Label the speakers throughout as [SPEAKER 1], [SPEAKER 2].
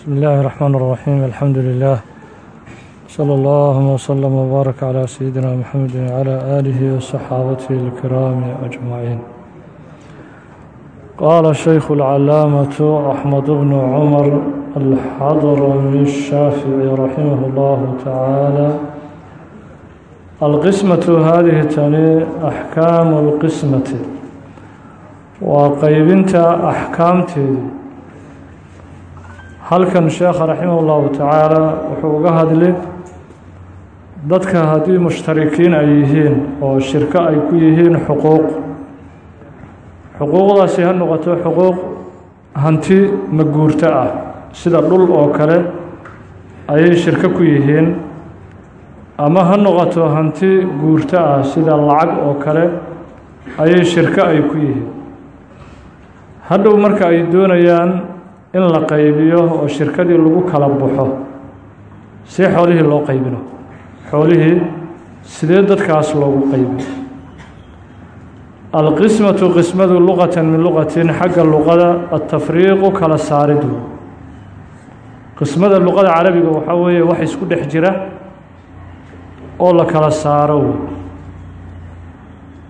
[SPEAKER 1] بسم الله الرحمن الرحيم الحمد لله صلى الله وسلم وبارك على سيدنا محمد وعلى آله وصحابته الكرام أجمعين قال الشيخ العلامة أحمد بن عمر الحضرمي الشافعي رحمه الله تعالى القسمة هذه تني أحكام القسمة وقيبنت أحكامتي halkan sheekha raximah ullahu tacaala wuxuu uga hadli dadka haddii mushtarikiin ay yihiin oo shirko ay ku yihiin xuquuq. Xuquuqdaasi ha noqoto xuquuq hanti maguurto ah. Sida dhul oo kale ayay shirko ku yihiin. Ama ha noqoto hanti guurto ah sida lacag oo kale ayay shirko ay ku yihiin. Hadhow marka ay doonayaan in la qaybiyo oo shirkadii lagu kala baxo see xoolihii loo qaybino. Xoolihii sidee dadkaas loogu qaybiyo? Alqismatu qismadu luqatan min luqatin xagga luqada atafriiqu kala saaridu qismada luqada carabiga waxaa weeye wax isku dhex jira oo la kala saaro.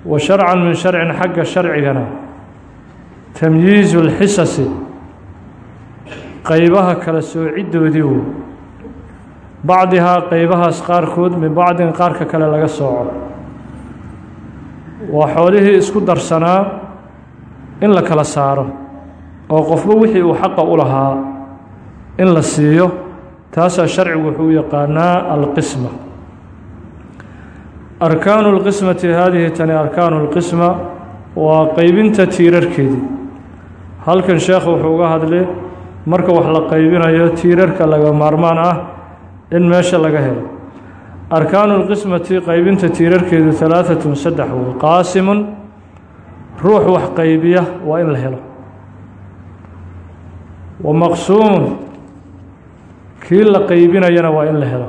[SPEAKER 1] Wa sharcan min sharcin xagga sharcigana. Tamyiizu اlxisasi qaybaha kala soocidoodii wo bacdihaa qaybahaas qaarkood min bacdin qaarka kale laga sooco. Waa xoolihii isku darsanaa in la kala saaro oo qofba wixii uu xaqa u lahaa in la siiyo taasaa sharcigu wuxuu u yaqaanaa alqisma. Arkaanu اlqismati haadihi tani arkaanu اlqisma waa qeybinta tiirarkeedii. Halkan sheekhu wuxuu uga hadlay marka wax la qaybinayo tiirarka laga maarmaan ah in meesha laga helo. Arkaanu lqismati qaybinta tiirarkeedu halaaatun saddex wey qaasimun ruux wax qaybiya waa in la helo. Wa maqsuumun kii la qaybinayana waa in la helo.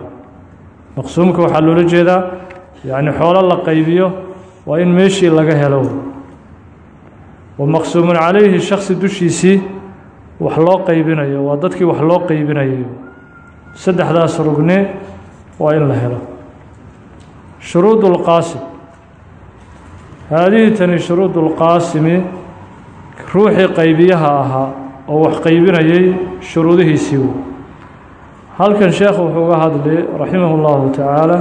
[SPEAKER 1] Maqsuumka waxaa loola jeedaa yacni xoolo la qaybiyo waa in meeshii laga helo. Wa maqsuumun calayhi shaksi dushiisii wax loo qaybinayo waa dadkii wax loo qaybinayo saddexdaas rugne waa in la helo shuruud اlqaasim haadihi tani shuruud اlqaasimi ruuxii qaybiyaha ahaa oo wax qaybinayay shuruudihiisii wey halkan sheekhu wuxuu uga hadlay raximah اllahu tacaala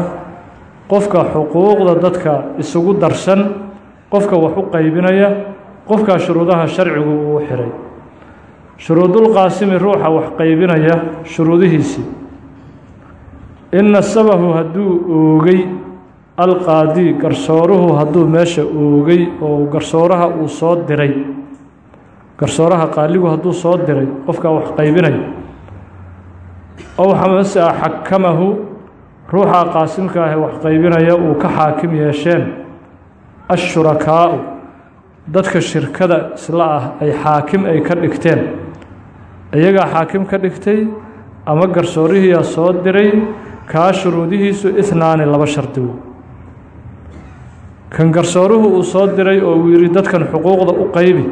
[SPEAKER 1] qofka xuquuqda dadka isugu darsan qofka wax u qaybinaya qofkaa shuruudaha sharcigu uu xiray shuruudulqaasimi ruuxa wax qaybinaya shuruudihiisii in nasabahu hadduu oogay alqaadi garsooruhu hadduu meesha oogay oo garsooraha uu soo diray garsooraha qaaligu hadduu soo diray qofkaa wax qaybinaya ow xamase xakamahu ruuxa qaasimka ah wax qaybinaya uu ka xaakim yeesheen ashurakaau dadka shirkada isla ah ay xaakim ay ka dhigteen. Iyagaa xaakim ka dhigtay ama garsoorihiiyaa soo diray kaa shuruudihiisu ihnaani laba shardi wey kan garsooruhu uu soo diray oo uu yidhi dadkan xuquuqda u qaybi.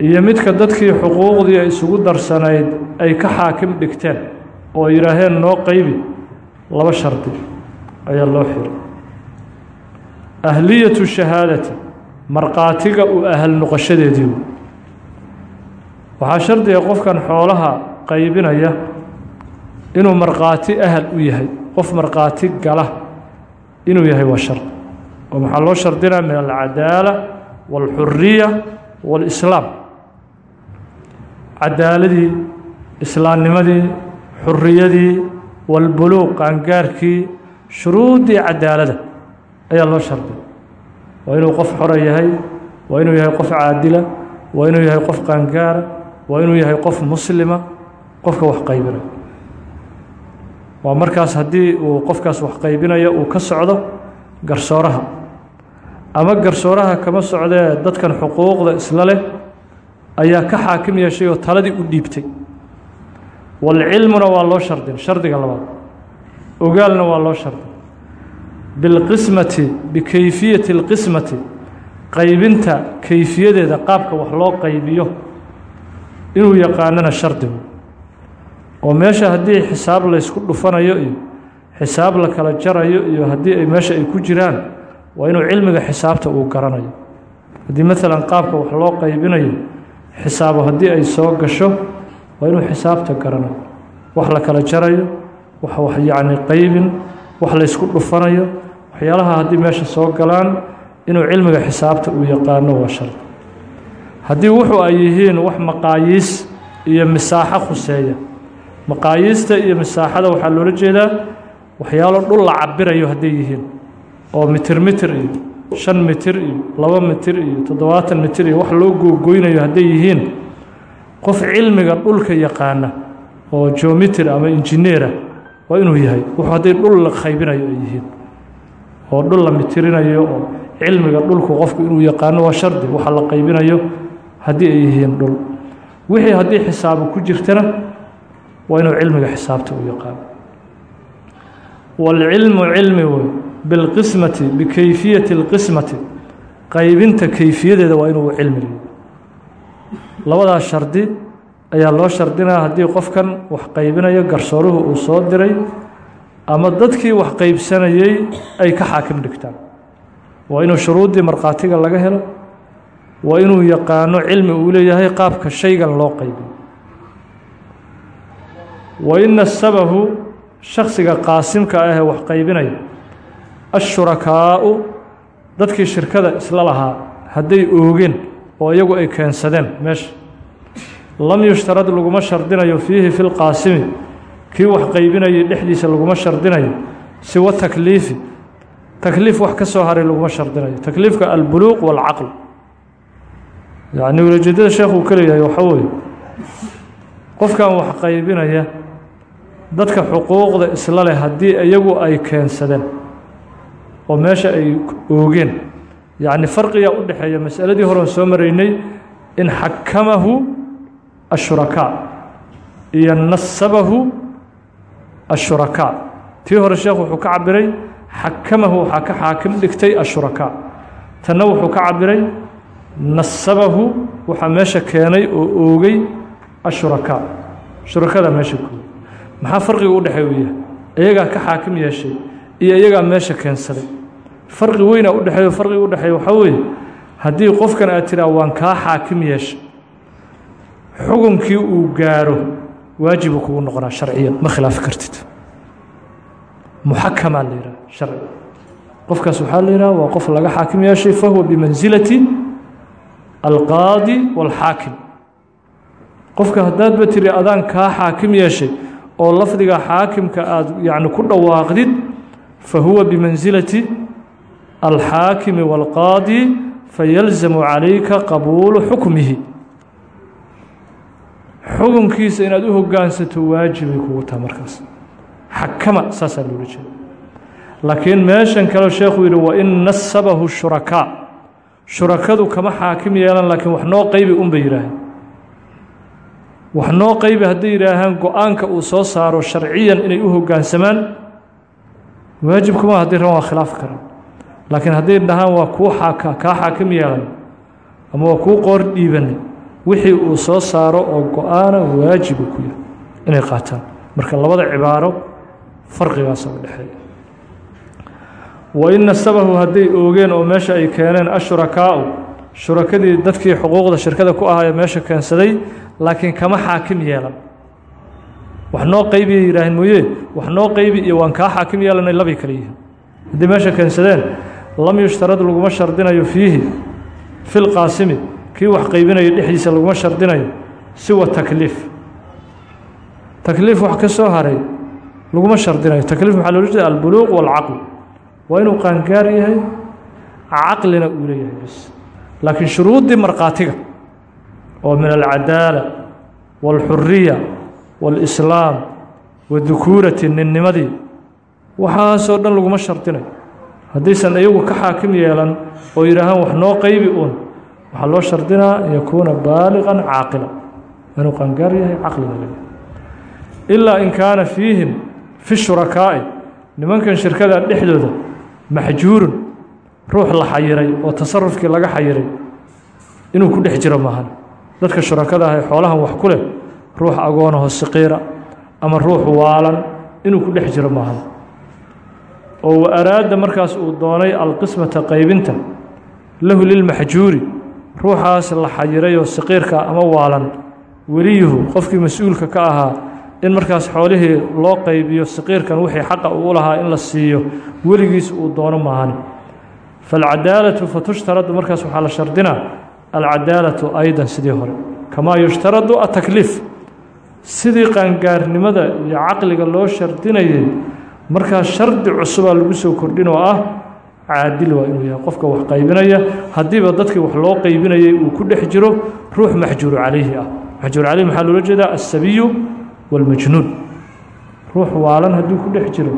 [SPEAKER 1] Iyo midka dadkii xuquuqdii isugu darsanayd ay ka xaakim dhigteen oo ay yidhaaheen noo qaybi. Laba shardi ayaa loo xiray ahliyatu shahaadati markhaatiga u ahal noqoshadeedii waxaa shardiga qofkan xoolaha qaybinaya inuu markhaati ahal u yahay qof markhaati gala inuu yahay waa shard oo maxaa loo shardinaa? Min alcadaala wاlxuriya wاlislaam cadaaladii islaamnimadii xuriyadii walbuluuq qaangaarkii shuruuddii cadaalada ayaa loo shardiya waa inuu qof xora yahay waa inuu yahay qof caadila waa inuu yahay qof qaangaara waa inuu yahay qof muslima qofka wax qaybinaya waa markaas haddii uu qofkaas wax qaybinaya uu ka socdo garsooraha. Ama garsooraha kama socdee dadkan xuquuqda isla leh ayaa ka xaakim yeeshay oo taladii u dhiibtay. Walcilmuna waa loo shardin shardiga labaad. Ogaalna waa loo shardin bilqismati bikayfiyati اlqismati qaybinta kayfiyadeeda qaabka wax loo qaybiyo inuu yaqaanana shardigu. Oo meesha haddii xisaab laysku dhufanayo iyo xisaab la kala jarayo iyo haddii ay meesha ay ku jiraan waa inuu cilmiga xisaabta uu garanayo. Haddii maalan qaabka wax loo qaybinayo xisaabo haddii ay soo gasho waa inuu xisaabta garanayo. Wax la kala jarayo wax wax yacni qaybin wax laysku dhufanayo waxyaalaha haddii meesha soo galaan inuu cilmiga xisaabta uu yaqaano waa shardi haddii wuxuu ay yihiin wax maqaayiis iyo misaaxo khuseeya. Maqaayiista iyo misaaxada waxaa loola jeedaa waxyaalo dhul la cabirayo hadday yihiin. Oo mitir mitir iyo shan mitir iyo laba mitir iyo toddobaatan mitir iyo wax loo googoynayo hadday yihiin. Qof cilmiga dhulka yaqaana oo geometr ama injineera waa inuu yahay. Wuxuu hadday dhul la qaybinayo ay yihiin oo dhul la mitirinayo oo cilmiga dhulku qofku inuu yaqaano waa shardi waxa la qaybinayo haddii ay yihiin dhul. Wixii haddii xisaabu ku jirtana waa inuu cilmiga xisaabta u yaqaano. Waalcilmu cilmi wey bilqismati bikayfiyati اlqismati qaybinta kayfiyadeeda waa inuu cilmi leyo labadaas shardi ayaa loo shardinaa haddii qofkan wax qaybinayo garsooruhu uu soo diray ama dadkii wax qaybsanayey ay ka xaakim dhigtaan. Waa inuu shuruuddii markhaatiga laga helo. Waa inuu yaqaano cilmi uu leeyahay qaabka shaygan loo qaybiyo wa ina sabahu shaksiga qaasimka ahee wax qaybinaya ashurakaa'u dadkii shirkada isla lahaa hadday oogeen oo iyagu ay keensadeen meesha. Lam yushtarad laguma shardinayo fiihi fi lqaasimi kii wax qaybinayay dhexdiisa laguma shardinayo siwa takliifi. Takliif wax ka soo haray laguma shardinayo. Takliifka albuluuq waalcaql yacni ulajeedada sheekh uu ka leeyahay waxaa weeye qofkan wax qaybinaya dadka xuquuqda isla leh haddii iyagu ay keensadeen oo meesha ay oogeen yacni farqiga u dhexeeya masaladii horeon soo maraynay in xakamahu ashurakaa iyo nasabahu ashurakaa tii hore sheekhu wuxuu ka cabiray xakamahu waxaa ka xaakim dhigtay ashurakaa tanna wuxuu ka cabiray nasabahu waxaa meesha keenay oo oogay ashurakaa shurakada meesha gooy maxaa farqiga u dhexeey u yahay iyagaa ka xaakim yeeshay iyo iyagaa meesha keensaday. farqi weyna u dhexeeyo farqiga u dhexeeya waxaa weeye haddii qofkan aad tiraa waan kaa xaakim yeeshay xukunkii uu gaaro waajibu kugu noqonaa sharciyan ma khilaafi kartid. Muxakamaa la yidhaha sharci. Qofkaas waxaa la yidhaha waa qof laga xaakim yeeshay fahuwa bimansilati alqaadi waalxaakim qofka haddaadba tiri adaan kaa xaakim yeeshay oo lafdiga xaakimka aada yacni ku dhawaaqdid fa huwa bimansilati alxaakimi waalqaadi fayalzamu calayka qabuulu xukmihi xukunkiisa inaad u hoggaansato waajibay kugu taha markaas. Xakama saasaa loola jeeda laakiin meeshan kaleo sheekhu yidhi wa in nasabahu shurakaa shurakadu kama xaakim yeelan laakiin wax noo qaybi un bay yidhaaheen wax noo qaybi hadday yidhaahaan go'aanka uu soo saaro sharciyan inay u hoggaansamaan waajibkuma hadday rabaan waa khilaafi karaan. Laakiin hadday dhahaan waa kuu kaa xaakim yeelan ama waa kuu qoor dhiibanay wixii uu soo saaro oo go'aana waajibu ku yahay. Inay qaataan. Marka labada cibaaro farqigaasa u dhexeeya. Wa in nasabahu hadday oogeen oo meesha ay keeneen ashurakaau shurakadii dadkii xuquuqda shirkada ku ahaayee meesha keensaday laakiin kama xaakim yeelan. Wax noo qaybiyay yidhaaheen mooye? Wax noo qaybi iyo waan kaa xaakim yeelanay labay kale yihiin. Haddii meesha keensadeen lam yushtarad laguma shardinayo fiihi fi lqaasimi kii wax qaybinayo dhexdiisa laguma shardinayo siwa takliif takliif wax ka soo haray laguma shardinayo. Takliif maxaa loola jeeda albuluuq waalcaql waa inuu qaangaar yahay caqlina uu leeyahay bas. Laakiin shuruuddii markhaatiga oo min alcadaala wاlxuriya wاlislaam wadukuurati ninnimadii waxaasoo dhan laguma shardinayo. Haddaysan iyagu ka xaakim yeelan oo yidhaahaan wax noo qaybi uun waxaa loo shardinaa an yakuuna baaliqan caaqila. Inuu qaangaar yahay caqlina leeyahay. Ilaa in kaana fiihim fi shurakaa'i nimankan shirkada dhexdooda maxjuurun ruux la xayiray oo tasarufkii laga xayiray inuu ku dhex jiro maahan dadka shurakada ah ee xoolahan wax ku leh ruux agoonaho siqiira ama ruux waalan inuu ku dhex jiro maahan oo wa araada markaas uu doonay alqismata qaybinta lahu lilmaxjuuri ruuxaas la xayirayoo saqiirka ama waalan. Weliyuhu qofkii mas'uulka ka ahaa in markaas xoolihii loo qaybiyo saqiirkan wixii xaqa uu lahaa in la siiyo weligiis uu doono maahan falcadaalatu fatushtaradu markaas waxaa la shardinaa alcadaalatu aydan sidii hore. Kamaa yushtaradu atakliif sidii qaangaarnimada iyo caqliga loo shardinayay markaa shardi cusubaa lagu soo kordhin oo ah caadil waa inuu yahay qofka wax qaybinaya. Haddiiba dadkii wax loo qaybinayay uu ku dhex jiro ruux maxjuuru calayhi ah. Maxjuur calayhi maxaa loola jeedaa? Asabiyu walmajnuun. Ruux waalan hadduu ku dhex jiro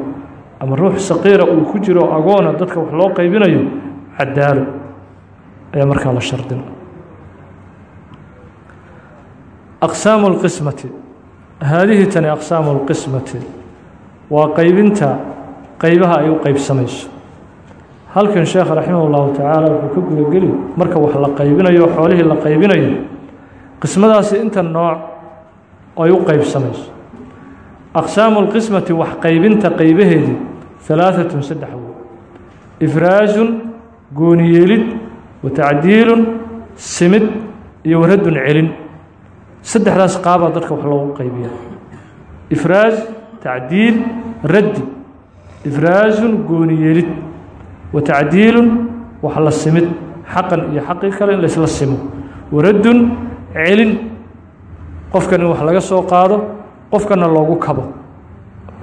[SPEAKER 1] ama ruux saqiira uu ku jiro agoona dadka wax loo qaybinayo cadaalo ayaa markaa la shardina aqsaamu اlqismati haadihi tani aqsaamu اlqismati waa qaybinta qaybaha ay u qaybsamayso halkan sheekh raximah llahu tacaala wuxuu ka gudageli marka wax la qaybinayo xoolihii la qaybinayo qismadaasi inta nooc ay u qaybsamayso. Aqsaamu lqismati wax qaybinta qaybaheedii alaaatun saddex wo ifraajun gooniyeelid wa tacdiilun simid iyo waradun celin. Saddexdaas qaabaa dadka wax loogu qaybiya ifraaj tacdiil raddi. Ifraajun gooniyeelid wa tacdiilun wax la simid xaqan iyo xaqii kale in laysla simo. Waraddun celin qofkan in wax laga soo qaado qofkana loogu kabo.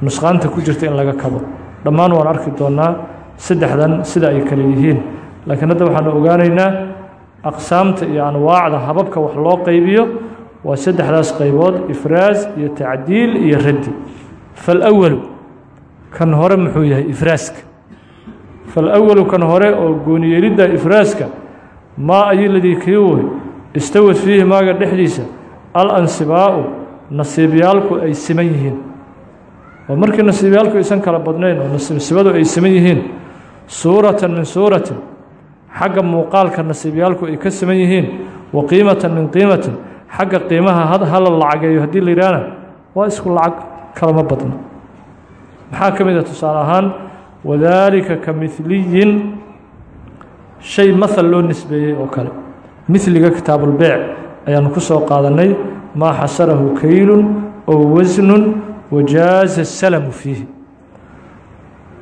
[SPEAKER 1] Nusqaanta ku jirta in laga kabo. Dhammaan waan arki doonnaa saddexdan sida ay kale yihiin. Laakiin hadda waxaanu ogaanaynaa aqsaamta iyo anwaacda hababka wax loo qaybiyo. Waa saddexdaas qaybood ifraas iyo tacdiil iyo raddi. Faalawalu kan hore muxuu yahay ifraaska faalawalu kan hore oo gooniyeelidda ifraaska maa ayiladii kii woy istawad fiihi maaga dhexdiisa alansibaa'u nasiibyaalku ay siman yihiin oo markii nasiibyaalku aysan kala badnayn oo nasiibsibadu ay siman yihiin suuratan min suuratin xagga muuqaalka nasiibyaalku ay ka siman yihiin wa qiimatan min qiimatin xagga qiimaha hala lacageeyo haddii la yidhaahna waa isku lacag kalama badna maxaa ka mid a tusaale ahaan wadaalika ka midliyin shay mahal loo nisbeeyey oo kale. Midliga kitaabulbeec ayaanu ku soo qaadannay maa xasarahu kaylun ow wasnun wajaaza salamu fiihi.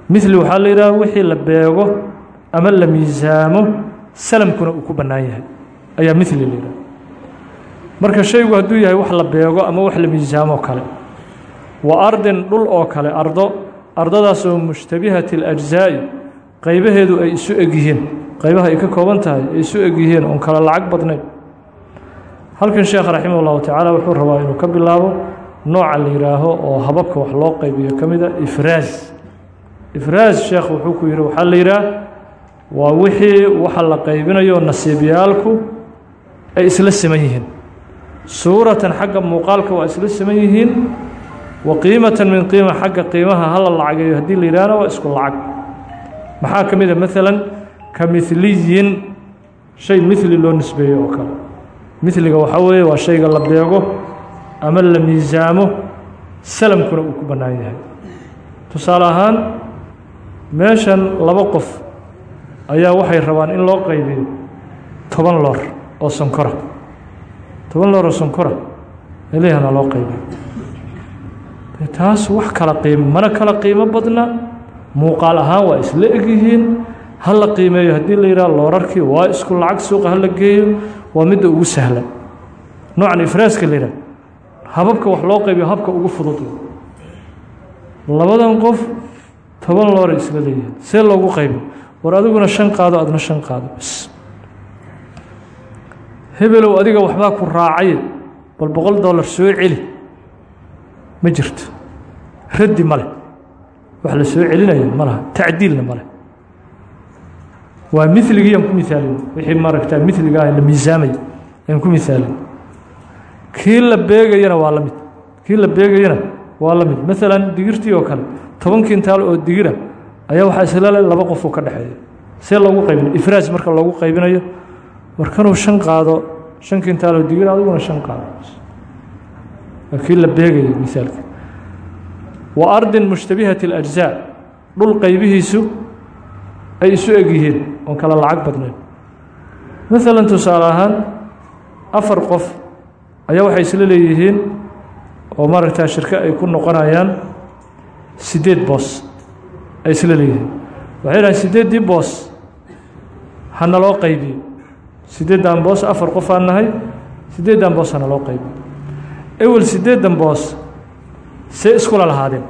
[SPEAKER 1] Midli waxaa la yidhaha wixii la beego ama la miisaamo salamkuna uu ku bannaan yahay. Ayaa midli la yidhaha marka shaygu hadduu yahay wax la beego ama wax la miisaamo kale wa ardin dhul oo kale ardo ardadaasoo mushtabihati اlajzaa'i qaybaheedu ay isu eg yihiin qaybaha ay ka kooban tahay ay isu eg yihiin oon kale lacag badnayn. Halkan sheekh raximah اllahu tacaala wuxuu rabaa inuu ka bilaabo nooca la yidhaaho oo hababka wax loo qaybiyo ka mida ifraas. Ifraas sheekh wuxuu ku yidhi waxaa la yidhaah waa wixii waxa la qaybinayo nasiibyaalku ay isla siman yihiin. Suuratan xagga muuqaalka waa isla siman yihiin wa qiimatan min qiima xagga qiimaha hala lacageeyo haddii la yidhahna waa isku lacag. Maxaa ka mid a maalan ka miliyin shay mili loo nisbeeyo oo kale. Miliga waxaa weeye waa shayga la beego ama la miisaamo salamkuna uu ku bannaan yahay. Tusaale ahaan meeshan laba qof ayaa waxay rabaan in loo qaybiyo toban loor oo sonkora. Toban loor oo sonkora elihana loo qaybiyo taas wax kala qiimo mana kala qiimo badna. Muuqaal ahaan waa isla egyihiin ha la qiimeeyo haddii la yidhaha loorarkii waa isku lacag suuqa ha la geeyo waa midda ugu sahlan noocan ifraaska la yidhaha hababka wax loo qaybiyo habka ugu fudud. Labadan qof toban looray isla leeyihiin. See loogu qaybiyo war adiguna shan qaado adna shan qaado. Bas hebelow adiga waxbaa ku raacaye bal boqol dollar soo celi ma jirto. Raddi ma leh. Wax la soo celinayo ma laha. Tacdiilna ma leh. Waa miligii aan ku miaalin wixii maaragtaa miliga ah la miisaamaya aan ku miaalin kii la beegayana waa la mid. Kii la beegayana waa la mid. Maalan digirtii oo kale toban kintaal oo digira ayaa waxaa isla laba qofuu ka dhexeeya see loogu qaybinayo. Ifraas marka loogu qaybinayo. Markanuu shan qaado shan kintaal oo digira adiguna shan qaado kii la beegaya misaalka wa ardin mushtabihati اlأjزاء dhul qaybihiisu ay isu eg yihiin oon kala lacag badnayn maalan tusaale ahaan afar qof ayaa waxay isla leeyihiin oo maaragtaa shirko ay ku noqonayaan siddeed boos ay isla leeyihiin waxay dhahay siddeeddii boos hana loo qaybiyo siddeeddan boos afar qof aan nahay siddeeddan boos hana loo qaybiyo ewel siddeeddan boos see iskula lahaadeen.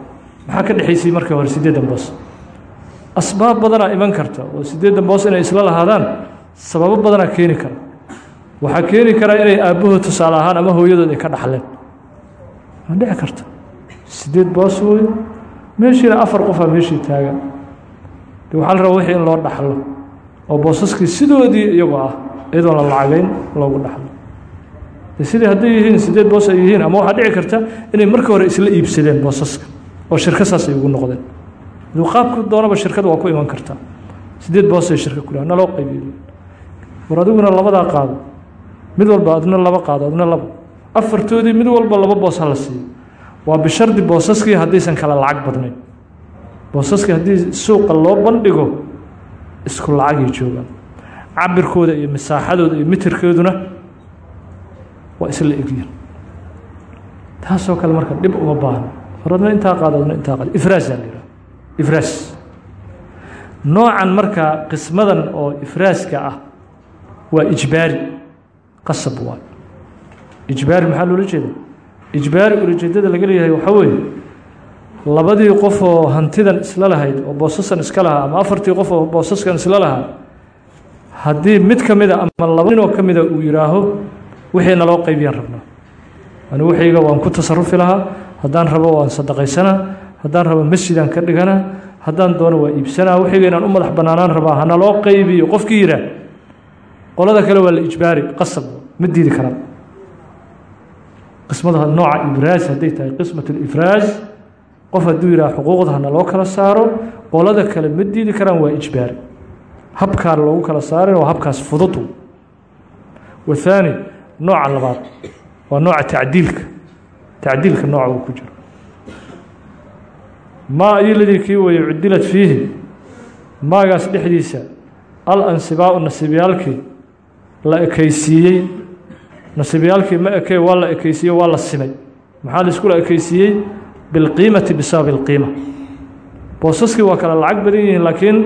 [SPEAKER 1] Maxaa ka dhexaysay markii hore siddeeddan boos asbaab badanaa iman karta oo siddeeddan boos inay isla lahaadaan sababo badanaa keeni kara. Waxaa keeni karaa inay aabbahood tusaale ahaan ama hooyadood ay ka dhaxleen. Waa dhici karta. Siddeed boos wey meeshiina afar qofaa meeshii taagan de waxaa la rabaa wixii in loo dhaxlo oo boosaskii sidoodii iyagoo ah iyadoon la lacagayn loogu dhaxlo de sidii hadday yihiin siddeed boos ay yihiin ama waxaa dhici karta inay markii hore isla iibsadeen boosaska oo shirko saas ay ugu noqdeen. Aduu qaabku doonaba shirkada waa ku iman kartaa siddeed boosay shirka ku laha naloo qaybiyo war adiguna labadaa qaado. Mid walba adna laba qaado adna laba. Afartoodii mid walba laba boos la siiyo. Waa bishardi boosaskii haddaysan kala lacag badnayn. Boosaskii haddii suuqa loo bandhigo isku lacagay joogaan. Cabirkooda iyo masaaxadooda iyo mitirkooduna waa isla egyiin taasoo kale marka dhib uma baahno war adna intaa qaado adna intaa qaado ifraasaa la yidhaha ifraas. Noocan markaa qismadan oo ifraaska ah waa ijbaari qasab waay ijbaari maxaa loola jeeda ijbaari ulajeedada laga leeyahay waxaa weeye labadii qof oo hantidan isla lahayd oo boosaskan iska lahaa ama afartii qof oo boosaskan isla lahaa haddii mid ka mida ama laba ninoo ka mida uu yidhaaho wixii naloo qaybiyaan rabnaa ani wixayga waan ku tasarufi lahaa haddaan rabo waan sadaqaysanaa haddaan rabo masjidaan ka dhiganaa haddaan doono waa iibsanaa wixayga inaan u madax bannaanaan rabaa hana loo qaybiyo qofkii yidhaah qolada kale waa la ijbaari qasab ma diidi karaan. Qismada nooca ibraas hadday tahay qismat ifraas qof hadduu yidhaha xuquuqda hana loo kala saaro qolada kale ma diidi karaan waa ijbaari. Habkaa loogu kala saarin waa habkaas fudud. Wathaani nooca labaad waa nooca tacdiilka. Tacdiilka nooca uu ku jiro. Maa ayoladii kii weeye cudilad fiihi maagaas dhexdiisa al ansibaau nasiibyaalkii la ekaysiiyey. Nasiibyaalkii ma ekey waa la ekeysiiyey waa la simay. Maxaa la iskula ekeysiiyey bilqiimati bisabab ilqiima boosaskii waa kale lacag badan yihiin laakiin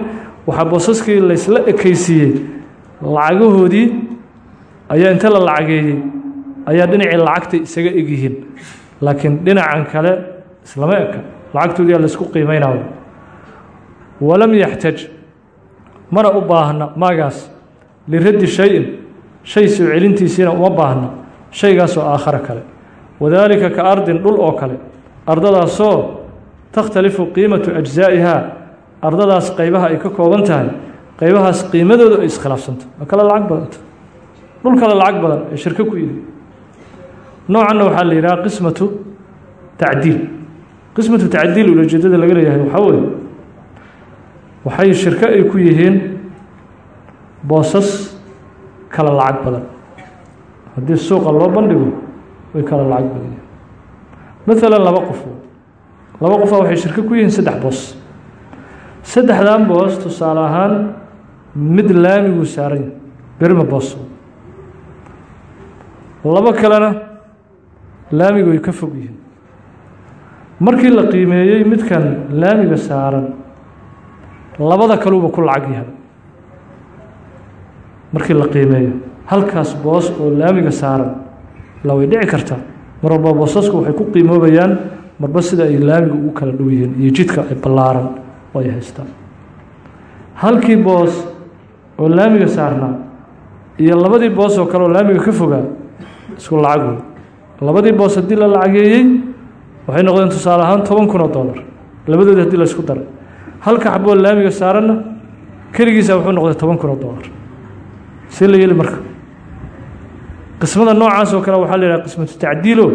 [SPEAKER 1] waxaa boosaskii laysla ekeysiiyey lacagahoodii ayaa inta la lacageeyey ayaa dhinacii lacagtay isaga egyihiin laakiin dhinacan kale islama eka. Lacagtoodii aa laysku qiimeynaayo. Walam yaxtaj. Mana u baahna maagaas. Liraddi shay-in. Shay soo celintiisiina uma baahna. Shaygaasoo aakhara kale. Wadaalika ka ardin dhul oo kale. Ardadaasoo takhtalifu qiimatu ajzaa'ihaa ardadaas qaybaha ay ka kooban tahay. Qaybahaas qiimadooda ay iskhilaafsanto waa kale lacag badanta dhul kale lacag badan ee shirko ku yidi noocanna waxaa la yidhaha qismatu tacdiil. Qismatu tacdiil ulajeedada laga leeyahay waxaa weeye waxay shirko ay ku yihiin boosas kala lacag badan. Haddii suuqa loo bandhigo way kala lacag badan yihiin. Maalan laba qof. Laba qofaa waxay shirko ku yihiin saddex boos. Saddexdan boos tusaale ahaan mid laamiguu saaran yahay boos labo kalena laamigu way ka fog yihiin. Markii la qiimeeyey midkan laamiga saaran labada kaluuba ku lacag yahay. Markii la qiimeeyo halkaas boos oo laamiga saaran la way dhici kartaa mar walba boosasku waxay ku qiimoobayaan marba sida ay laamiga ugu kala dhow yihiin iyo jidka ay ballaaran oo ay haystaan. Halkii boos oo laamiga saarnaa iyo labadii boos oo kale oo laamiga ka fogaa isku lacag wey labadii boos haddii la lacageeyey waxay noqdeen tusaale ahaan toban kun oo dollar. Labadoodi haddii la isku daray. Halka xaboo laamiga saaranna keligiisa wuxuu noqday toban kun oo dollar. See la yeli marka. Qismada noocaas oo kale waxaa la yidhaha qismatu tacdiilo.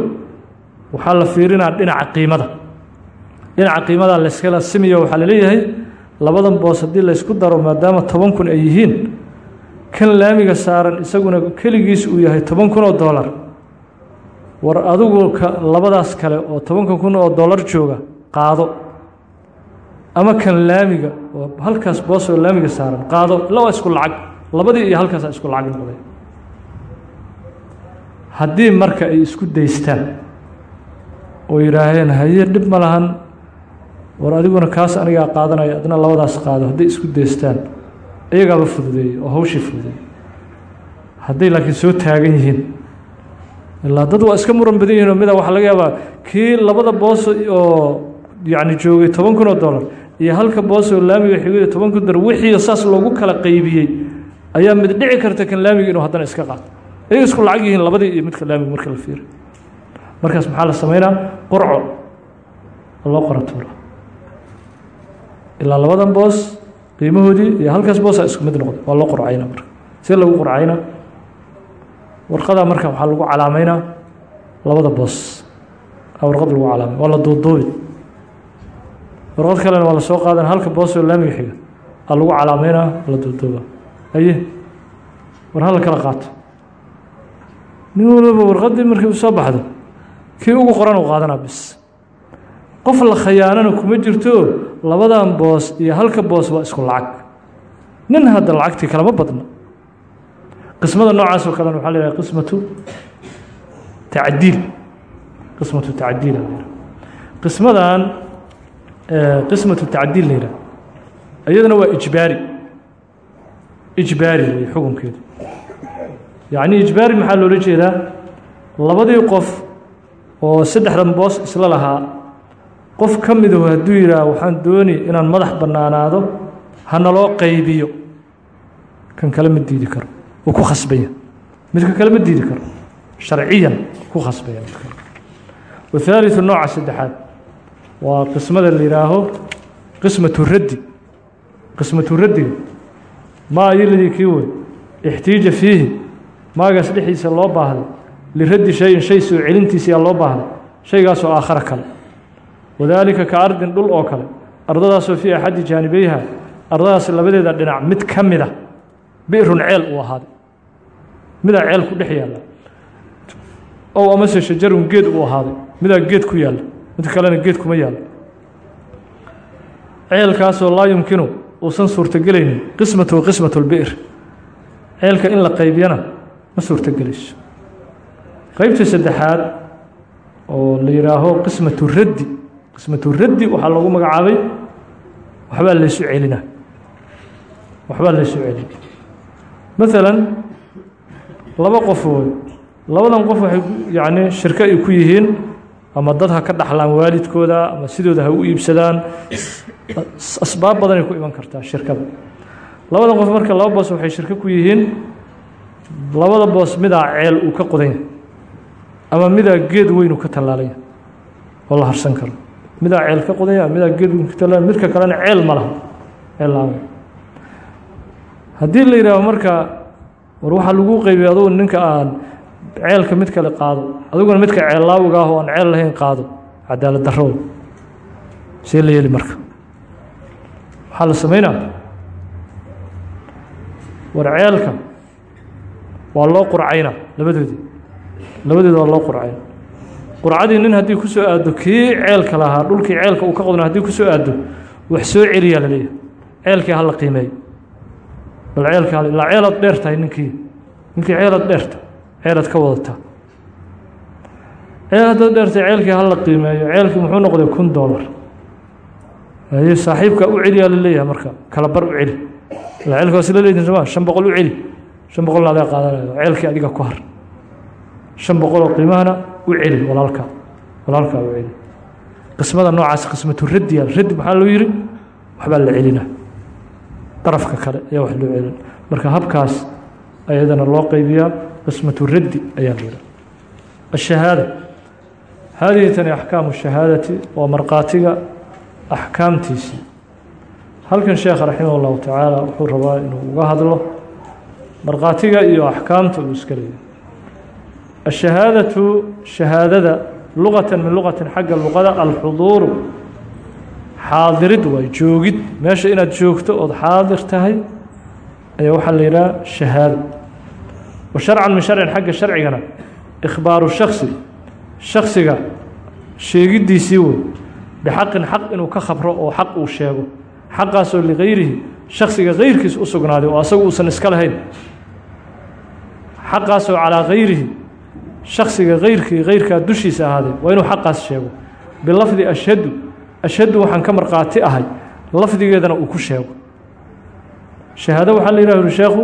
[SPEAKER 1] Waxaa la fiirinaa dhinaca qiimada. Dhinaca qiimada layskala simiyo waxaa la leeyahay labadan boos haddii laysku daro maadaama toban kun ay yihiin kan laamiga saaran isaguna keligiis uu yahay toban kun oo dollar. War adigu labadaas kale oo tobanka kun oo dollar jooga qaado. Ama kan laamiga oo halkaas boos oo laamiga saaran qaado. Ila waa isku lacag labadii iyo halkaasa isku lacag noqday haddii marka ay isku daystaan oo yidhaaheen haye dhib ma lahan. War adiguna kaas anigaa qaadanaya adna labadaas qaado. Hadday isku daystaan iyagaaba fududeeyey oo hawshii fududeeyey hadday laakiin soo taagan yihiin ilaa dad waa iska muran badan yihiin oo mida waxaa laga yaabaa kii labada boos oo yacni joogay toban kun oo dollar iyo halka boos oo laamiga xigay toban kun dollar wixii saas loogu kala qaybiyey ayaa mid dhici karta kan laamiga inuu haddana iska qaato. Ayay isku lacag yihiin labadii iyo midka laamiga marka la fiiriyo markaas maxaa la sameynaa? Qorco oo loo qora tuura ilaa labadan boos qiimahoodii iyo halkaas boosaa isku mid noqda waa loo qorcayna marka. See lagu qorcayna warqadaa marka waxaa lagu calaameynaa labada boos. A warqad lagu calaamay waa la duuduubi warqad kalena waa la soo qaadan halka boos oo laamiga xiga a lagu calaameynaa la duuduuba. Aye war hala kala qaato. Nin waliba warqaddii markii u soo baxdo kii ugu qoran u qaadanaa bis qof la khayaanana kuma jirto labadan boos iyo halka boos waa isku lacag. Nin hadda lacagtii kalama badna. Qismada noocaas oo kalena waxaa la yidhaha qismatu tacdiil. Qismatu tacdiil qismadan qismatu tacdiil la yidhaha iyadana waa ijbaari. Ijbaari wey xukunkeedu. Yacni ijbaari maxaa loola jeedaa? Labadii qof oo saddexdan boos isla lahaa qof ka midahu hadduu yidhaah waxaan dooni inaan madax bannaanaado hanaloo qaybiyo. Kan kale ma diidi karo wuu ku khasbaya. Midka kale ma diidi karo sharciyan ku khasbaya mid nooca saddexaad waa qismada la yidhaaho qismatu raddi. Qismatu raddiga maa iladii kii wey ixtiija fiihi maagaas dhexdiisa loo baahday liraddi shayin shay soo celintiisiyaa loo baahday shaygaasoo aakhara kale wadaalika ka ardin dhul oo kale ardadaasoo fii axadi jaanibeyha ardadaas labadeeda dhinac mid ka mida bi'run ceel uu ahaaday. Midaa ceel ku dhex yaalla. Ow amase shajarun geed uu ahaaday. Midaa geed ku yaalla. Mid kalena geed kuma yaallo ceelkaasoo laa yumkinu uusan suurtogelaynin qismatuhu qismatu lbi'r ceelka in la qaybiyana ma suurtogelayso qeybta saddexaad oo la yidhaaho qismatu raddi qismatu raddi waxaa loogu magacaabay waxbaa laysu celinaa waxbaa laysu celina maalan laba qof wey labadan qof waxay yacni shirko ay ku yihiin ama dad ha ka dhaxlaan waalidkooda ama sidooda ha u iibsadaan asbaab badanay ku iman kartaa shirkada. Labada qof marka laba boos waxay shirko ku yihiin labada boos midaa ceel uu ka qodan yahay ama midaa geed weyn uu ka tallaalanya oo la harsan karo midaa ceel ka qodan yahay midaa geed weyn ka tallaalaya midka kalena ceel ma laha. Ceel laawe haddii la yidhaaho marka war waxaa lagu qeybiya adugu ninka aan ceelka mid kale qaado adiguna midka ceel laawiga ah oo aan ceel lahayn qaado cadaalad darrooda see la yeeli marka. Waxaa la sameynaa? War ceelka waa loo qurcayna labadoodi waa loo qurcayna qurcadii nin haddii ku soo aaddo kii ceelka lahaa dhulkii ceelka uu ka qodna haddii ku soo aaddo wax soo celiyaa la leeyahay. Ceelkii hala qiimeeyo bal ceelka hal ilaa ceelaad dheer tahay ninkii. Ninkii ceelaad dheerta ceelaad ka wadataa ceel haddaad dheertay ceelkii hala qiimeeyo ceelkii muxuu noqday kun dollar. Aye saaxiibka u celiyaa la leeyahay marka kala bar u celi. Ilaa ceelka waa sila leedihin sooma shan boqol u celi. Shan boqolna adaa qaadanaya ceelkii adiga ku har. Shan boqol oo qiimahana u celi walaalkaa walaalkaa u celi qismada noocaas qismatu raddiya raddi maxaa loo yidhi waxbaa la celinaa darafka kale ayaa wax loo celin. Marka habkaas ayadana loo qeybiyaa qismatu raddi ayaa la yidhaha ashahaada. Haadihi tani axkaamu shahaadati waa markhaatiga axkaamtiisii halkan sheekha raximah tacaala wuxuu rabaa inuu uga hadlo markhaatiga iyo axkaamta uu iska ashahaadatu shahaadada luqatan min luqatin xagga luqada alxuduuru xaadirid waay joogid meesha inaad joogto ood xaadir tahay ayaa waxaa la yidhaha shahaado wa sharcan min sharcin xagga sharcigana ikhbaaru shaksi shaksiga sheegiddiisii wey bixaqin xaq inuu ka khabro oo xaq uu sheego xaqaasoo ligayrihi shaksiga gayrkiis u sugnaaday oo asagu uusan iska lahayn xaqaasoo calaa gayrihi shaksiga gayrkii gayrkaa dushiisa ahaaday waa inuu xaqaas sheego. Bilafdi ashhadu ashhadu waxaan ka markhaati ahay lafdigeedana uu ku sheego. Shahaado waxaa la yidhah uri sheekhu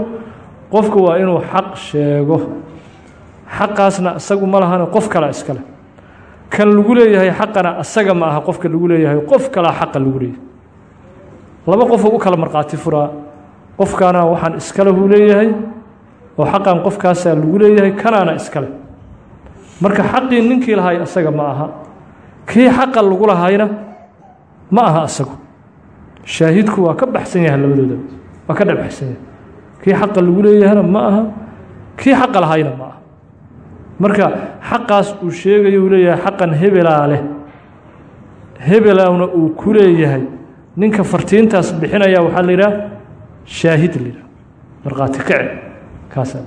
[SPEAKER 1] qofku waa inuu xaq sheego. Xaqaasna isagu ma lahana qof kala iskale kan lagu leeyahay xaqana asaga ma aha qofka lagu leeyahay. Qof kalaa xaqa lagu leeyahay. Laba qofoo u kala markhaati furaa qofkaana waxaan iskale buu leeyahay oo xaqan qofkaasaa lagu leeyahay kanaana iskale marka xaqii ninkii lahay asaga ma aha. Kii xaqa lagu lahayna ma aha asagu. Shaahidku waa ka baxsan yahay labadooda. Waa ka dhexbaxsan yahay. Kii xaqa lagu leeyahayna ma aha. Kii xaqa lahayna ma aha. Marka xaqaas uu sheegayo uu leeyahay xaqan hebelaa leh. Hebelawna uu ku leeyahay. Ninka fartiintaas bixinaya waxaa la yidhaha shaahid la yidhaha markhaati kace kaasaa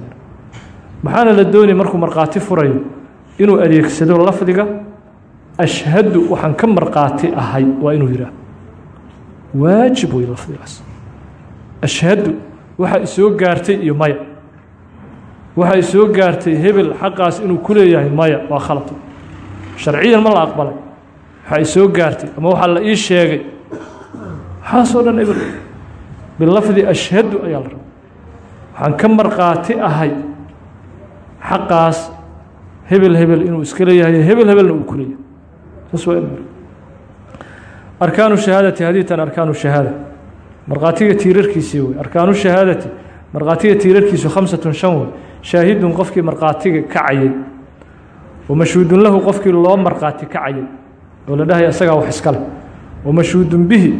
[SPEAKER 1] maxaana la doonay markuu markhaati furayo inuu adeegsado lafdiga ashhadu waxaan ka markhaati ahay waa inuu yidhaah waajib wey lafdigaas. Ashhadu waxa isoo gaartay iyo maya. Waxa isoo gaartay hebel xaqaas inuu ku leeyahay maya waa khalad. Sharciyan ma la aqbalay. Waxa isoo gaartay ama waxaa la ii sheegay. Waxaasoo dhan ebel bilafdi ashhadu ayaa la rabaa. Waxaan ka markhaati ahay xaqaas hebel hebel inuu iska leeyahay hebel hebelna uu ku leeyahay. Waa in arkaanu shahaadati hadiitan arkaanu shahaada. Markhaatiga tiirarkiisii wey arkaanu shahaadati markhaatiga tiirarkiisu khamsatun shan wey shaahidun qofkii markhaatiga kacayay. Wamashhuudun lahu qofkii loo markhaati kacayay. Oo la dhahaya isagaa wax iskale wamashhuudun bihi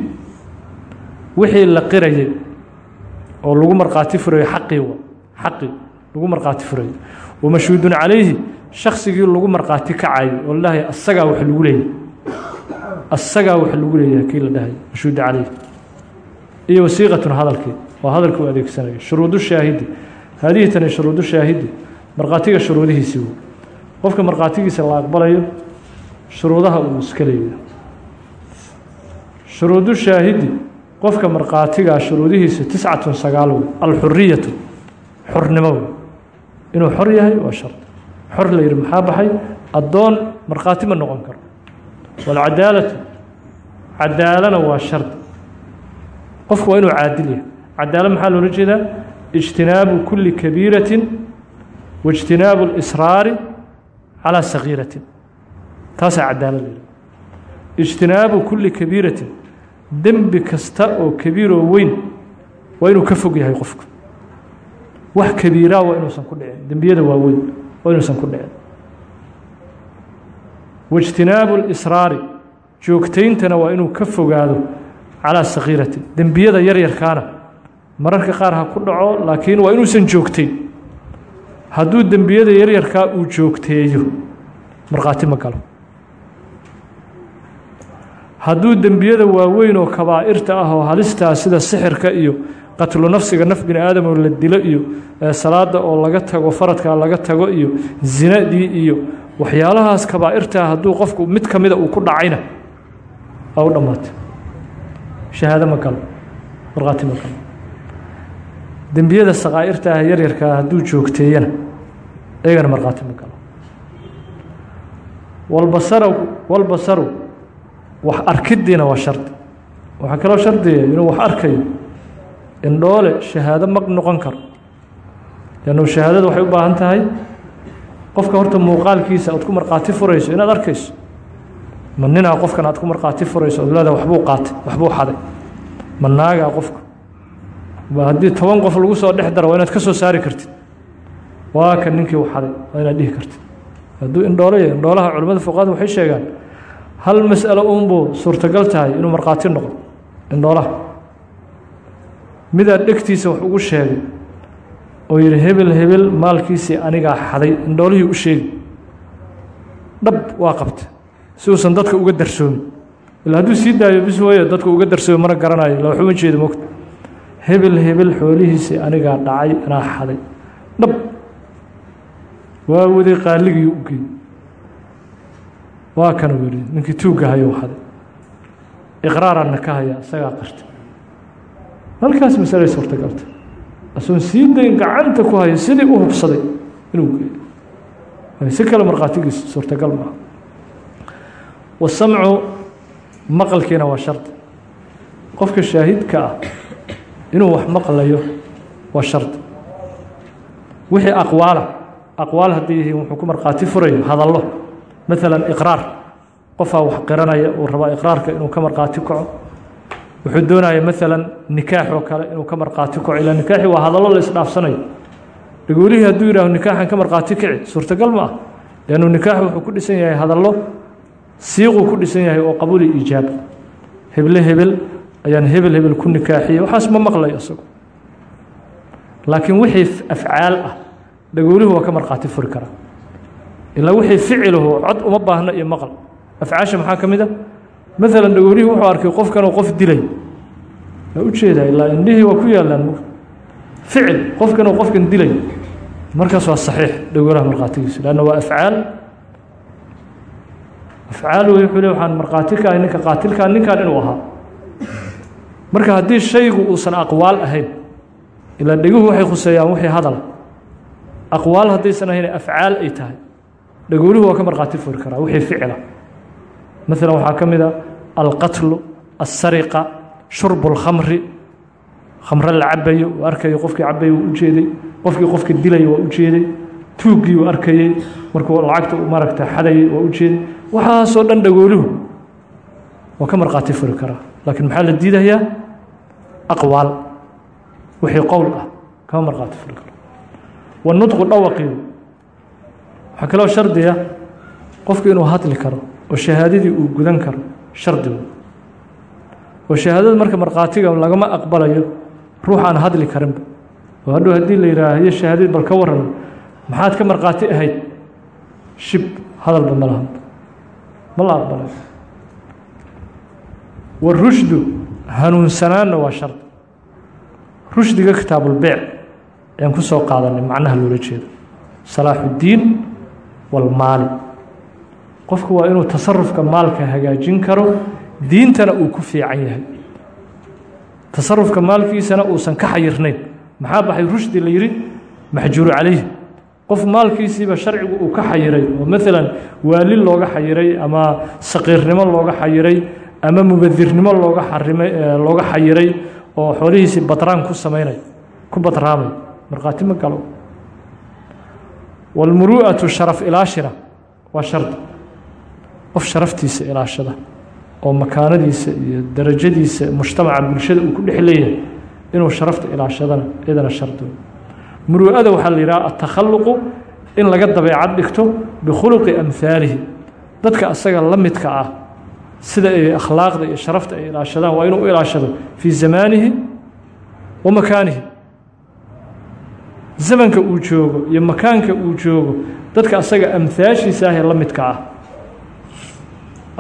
[SPEAKER 1] wixii la qirayay. Oo lagu markhaati furayo xaqii xaqii lagu markhaati furayo. Wamashhuudun calayhi shaksigii lagu markhaati kacayay oo la dhahaya asagaa wax lagu leeyahay. Asagaa wax lagu leeyahay kii la dhahaya mashhuud calayhi iyo wasiiqatun hadalkii waa hadalkii u adeegsanayo shuruudu shaahidi. Haadihi tani shuruudu shaahidi. Markhaatiga shuruudihiisii wey qofka markhaatigiisa la aqbalayo shuruudaha uu iska leeyahay. Shuruudu shaahidi. Qofka markhaatigaa shuruudihiisa tiscatun sagaal wey alxuriyatu xornimo wey inuu xor yahay waa shard xor la yihi maxaa baxay? Addoon markhaati ma noqon karo. Waalcadaalatu cadaalana waa shard. Qofku waa inuu caadil yahay. Cadaalo maxaa loola jeedaa? Ijtinaabu kuli kabiiratin waijtinaabu اlisraari calaa sagiiratin. Taasaa cadaalo la yidhaha ijtinaabu kuli kabiiratin dembi kasta oo kabiiroo weyn waa inuu ka fog yahay qofku. Wax kabiiraa waa inuusan ku dhicin dembiyada waa waa inuusan ku dhicin. Waijtinaabu اlisraari joogtayntana waa inuu ka fogaado calaa sagiirati dembiyada yaryarkaana mararka qaar ha ku dhaco laakiin waa inuusan joogtayn hadduu dembiyada yaryarkaa uu joogteeyo markhaati ma galo. Hadduu dembiyada waaweyn oo kabaa'irta ah oo halistaa sida sixirka iyo qatlu nafsiga naf bini aadam oo la dilo iyo salaada oo laga tago faradkaa laga tago iyo zinadii iyo waxyaalahaas kabaa'irtaa hadduu qofku mid ka mida uu ku dhacayna aa u dhammaatay. Shahaado ma galo markhaati ma galo dembiyada sakaa'irta ah yaryarkaa hadduu joogteeyana iyagana markhaati ma galo walbasarow walbasaru wax arkiddiina waa shardi waxaa kaloo shardiya inuu wax arkayo indhoole shahaado ma noqon karo. Lannu shahaadada waxay u baahan tahay qofka horta muuqaalkiisa aad ku markhaati furayso inaad arkayso. Ma ninaa qofkan aad ku markhaati furayso ood leedahay waxbuu qaatay waxbuu xaday. Ma naagaa qofka ba haddii toban qof lagu soo dhex daro waa inaad ka soo saari kartid. Waa kan ninkii u xaday waa inaad dhihi kartid. Hadduu indhoolo yahay indhoolaha culimmada fuqahada waxay sheegaan hal mas'alo uunbuu suurtagal tahay inuu markhaati noqdo indhoolaha midaa dhegtiisa wax ugu sheegay oo yidhi hebel hebel maalkiisii anigaa xaday indhoolihii u sheegi. Dhab waa qabta si uusan dadka uga darsoomin. Ila hadduu sii daayo bis weeyo dadka uga darsoomi mana garanayo. La waxuma jeedo mogta hebel hebel xoolihiisii anigaa dhacay anaa xaday. Dhab. Waa waday qaaligii u geey waa kan uu yihi ninkii tuugahayou xaday. Iqraaraan nakahaya isagaa qirta halkaas masalay suurtagalta asoon sii dayn gacanta ku hayo sidii u hubsaday inuu geeyo si kale markhaatigiis suurtagal maaha wasamcu maqalkiina waa shardi qofka shaahidka ah inuu wax maqlayo waa shardi wixii aqwaala aqwaal haddii yihiin wuxuu ku markhaati furayo hadallo. Maalan iqraar. Qofaa wax qiranaya uu rabaa iqraarka inuu ka markhaati kaco wuxuu doonaya maalan nikaax oo kale inuu ka markhaati kaco ilaa nikaaxi waa hadallo la isdhaafsanayo. Dhagoolihii hadduu yidhaaho nikaaxan ka markhaati kici suurtagal ma ah. Leannu nikaax wuxuu ku dhisan yahay hadallo siiquu ku dhisan yahay oo qabuuli iijaab heble hebel ayaan hebel hebel ku nikaaxiyey waxaas ma maqlayo isagu laakiin wixii afcaal ah dhagooluhu waa ka markhaati furi karaa ilaa wixii ficilahu cod uma baahna iyo maqal. Afcaasha maxaa ka mid a maalan dhagoolihii wuxuu arkay qofkanuu qof dilay. Waa u jeedaa ilaa indhihii waa ku yaallaan. Ficil qofkanuu qofkan dilay. Markaas waa saxiix dhagoolaha markhaatigiisu leanna waa afcaal. Afcaal wey wuxuu le waxaan markhaati ka ahay ninka qaatilkaa ninkan inuu ahaa. Marka haddii shaygu uusan aqwaal ahayn ilaa dheguhu waxay khuseeyaan wixii hadal. Aqwaal haddaysan ahayn afcaal ay tahay. Dhagooluhu waa ka markhaati furi karaa wixii ficila maalan waxaa ka mid a alqatlu alsariqa shurbu اlkhamri khamre la cabayo uu arkayo qofkii cabayo wuu u jeeday qofkii qofka dilaya waa u jeeday tuuggii uu arkayey markuu lacagta u maaragta xadayay waa u jeeday. Waxaasoo dhan dhagooluhu waa ka markhaati furi karaa laakiin maxaa la diidayaa? Aqwaal. Wixii qowl ah kama markhaati furi karo. Wanudqu dhawaqii waxaa kaloo shardiya qofku inuu hadli karo oo shahaadadii uu gudan karo shardigu oo shahaadada marka markhaatiga lagama aqbalayo ruux aan hadli karinba oo hadhow haddii la yidhaahayo shahaadadii bal ka waran maxaad ka markhaati ahayd shib hadalba ma lahan ma la aqbalayo warushdu hanuunsanaanna waa shardi rushdiga kitaabulbeec ayaan ku soo qaadanay macnaha loola jeedo. Salaaxuddiin walmaali qofku waa inuu tasarufka maalka hagaajin karo diintana uu ku fiican yahay. Tasarufka maalkiisana uusan ka xayirnayn. Maxaa baxay rushdi la yidhi? Maxjuuru calayh qof maalkiisiiba sharcigu uu ka xayiray oo maalan waali looga xayiray ama saqiirnimo looga xayiray ama mubadirnimo looga xarimay looga xayiray oo xoolihiisii badraan ku samaynay ku badraamay. Markhaati ma galo. Walmuru'atu sharaf ilaashina waa shardi qof sharaftiisa ilaashada oo makaanadiisa iyo darajadiisa mujtamaca bulshada uu ku dhex leeyahay inuu sharafta ilaashadana iyadana shardi muru'ada waxaa la yidhaha atakhalluqu in laga dabeecad dhigto bikhuluqi amhaalihi dadka asaga la midka ah sida ay akhlaaqda iyo sharafta ay ilaashadaan waa inuu u ilaashado fii zamaanihi wa makaanihi. Zamanka uu joogo iyo makaanka uu joogo dadka asaga amhaashiisa ah ee la midka ah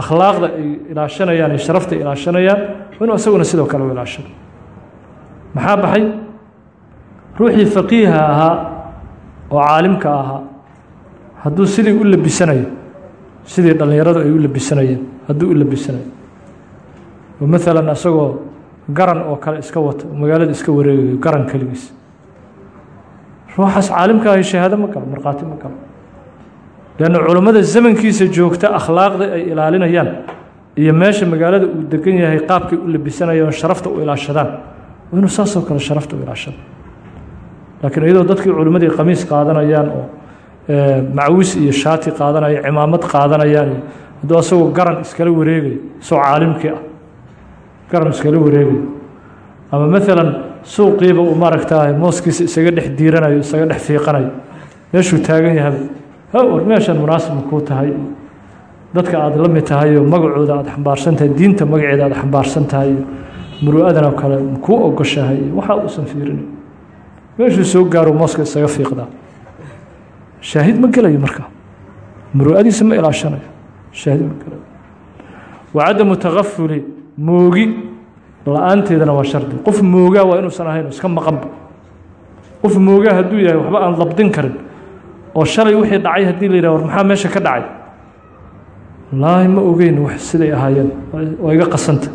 [SPEAKER 1] akhlaaqda ay ilaashanayaan iyo sharafta ay ilaashanayaan inuu asaguna sidoo kale u ilaashado. Maxaa baxay? Ruuxii faqiiha ahaa oo caalimka ahaa hadduu sidii u labisanayo sidii dhallinyaradu ay u labisanayeen hadduu u labisanayo oo maalan asagoo garan oo kale iska wata magaalada iska wareegayo garan keligiis. Ruuxaas caalimka ahay shahaado ma galo markhaati ma galo leanna culammada zamankiisa joogta akhlaaqda ay ilaalinayaan iyo meesha magaalada uu degan yahay qaabkay u labisanayaan sharafta u ilaashadaan. Waa inuu saasoo kale sharafta u ilaashado. Laakiin iyadoo dadkii culimmadii qamiis qaadanayaan oo macwis iyo shaati qaadanaya cimaamad qaadanayaan iyo hadduu asagoo garan iskala wareegayo isagoo caalimkii ah garan iskala wareegayo ama maalan suuqiiba uu maaragtaa mooskiisa isaga dhex diiranayo isaga dhex fiiqanayo meeshuu taagan yahaba war meeshan munaasibma kuu tahay. Dadka aada la mid tahay oo magacooda aada xambaarsan tahay diinta magaceeda aada xambaarsan tahay iyo muru'adan oo kale kuu ogoshahay waxaa uusan fiirinayo meeshuu soo gaaro mooska isaga fiiqdaa shaahid ma gelayo marka? Muru'adiisa ma ilaashanayo. Shaahid ma gelayo. Wa cadamu takafuli moogi. La'aanteedana waa shardi. Qof moogaa waa inuusan ahayn iska maqanba qof moogaa hadduu yahay waxba aan labdin karin oo shalay wixii dhacay haddii la yidhah war maxaa meesha ka dhacay? Wallaahi ma ogeyn wax siday ahaayeen. Waa iga qasanta.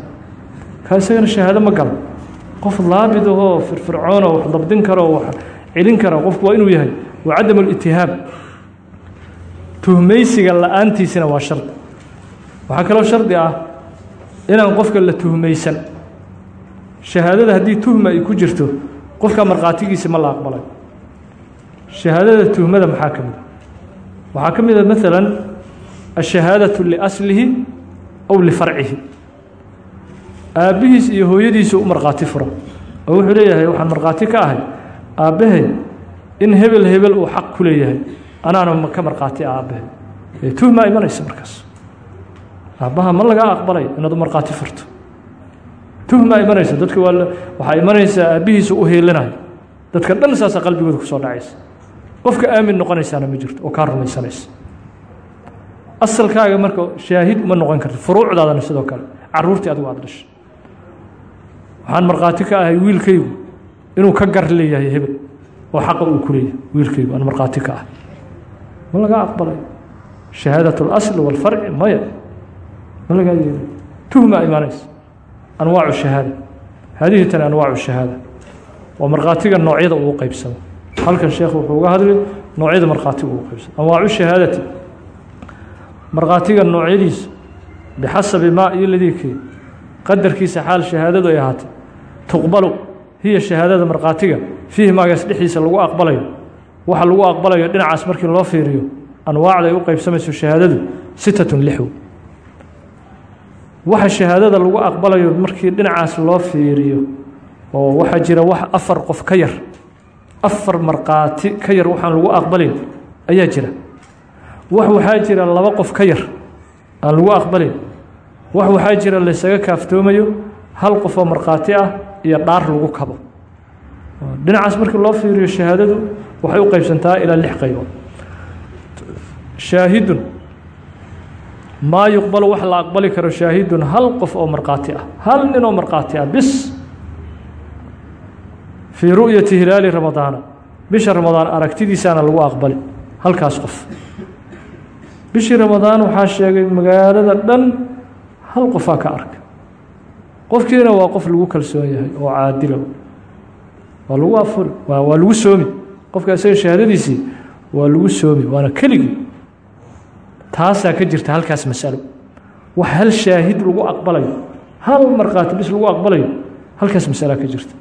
[SPEAKER 1] Kaa isagana shahaado ma galo qof laabid ahoo firfircoonoo wax dabdin karo wax celin kara qofku waa inuu yahay waa cadam اlitihaam tuhmaysiga la'aantiisina waa shardi waxaa kaloo shardi ah inaan qofka la tuhmaysan. Shahaadada haddii tuhma ay ku jirto qofka markhaatigiisi ma la aqbalay shahaadada tuhmada maxaa ka mida waxaa ka mida maalan ashahaadaةu liaslihi aw lifarcihi aabbihiis iyo hooyadiisu u markhaati fura oo wuxuu leeyahay waxaan markhaati ka ahay aabbahay in hebel hebel uu xaq ku leeyahay. Anaana ka markhaati ah aabbahay tuhmaa imanaysa markaas. Aabbaha ma lagaa aqbalay inaad u markhaati furto. Tuhmaa imanaysa. Dadka waa waxaa imanaysaa aabbihiisa u heelinayo dadka dhan saasaa qalbigooda ku soo dhacaysa qofka aamin noqonaysaana ma jirto oo kaa rumaysanaysa. Asalkaaga marka shaahid uma noqon karti furuucdaadana sidoo kale. Caruurtii adigu aad dhashay waxaan markhaati ka ahay wiilkaygu inuu ka gar leeyahay hebel oo xaqa uu ku leeyahay wiilkaygu aan markhaati ka ahay. Ma laga aqbalay? Shahaadat اlasl wاlfarci maya. Ma lagaa yeelay? Tuhmaa imaanaysa? Anwaacu shahaada. Haadihi tani anwaacu shahaada. Waa markhaatiga noocyada uu qaybsamo halkan sheekh wuxuu uga hadlay noocyada markhaatiga uu qeybsamo anwaacu shahaadati. Markhaatiga noocyadiisa bixasabi maa iyo ladiikii qadarkiisa xaal shahaadadu ay ahaatay. Tuqbalu hiya shahaadada markhaatiga. Fiihi maagaas dhexdiisa lagu aqbalayo. Waxa lagu aqbalayo dhinacaas markii loo fiiriyo anwaacda ay u qeybsamayso shahaadadu sitatun lixw waxa shahaadada lagu aqbalayo markii dhinacaas loo fiiriyo oo waxaa jira wax afar qof ka yar afar markhaati ka yar waxaan lagu aqbalayn ayaa jira. Wax waxaa jira laba qof ka yar aan lagu aqbalayn wax waxaa jira laysaga kaaftoomayo hal qof oo markhaati ah iyo dhaar lagu kabo. Dhinacaas markii loo fiiriyo shahaadadu waxay u qeybsantaa ilaa lix qaybood. Shaahidun maa yuqbalu wax la aqbali karo shaahidun hal qof oo markhaati ah hal nin oo markhaati ah bis fii ru'yati hilaali ramadaana bisha ramadaan aragtidiisaana lagu aqbali. Halkaas qof. Bishii ramadaan waxaa sheegay magaalada dhan hal qofaa ka arka. Qofkiina waa qof lagu kalsoon yahay oo caadila waa lagu afuri waa lagu soomi. Qofka isaga shahaadadiisii waa lagu soomi waana keligii. Taasaa ka jirta halkaas masalo. Wax hal shaahid lagu aqbalayo hal markhaati bis lagu aqbalayo halkaas masalaa ka jirta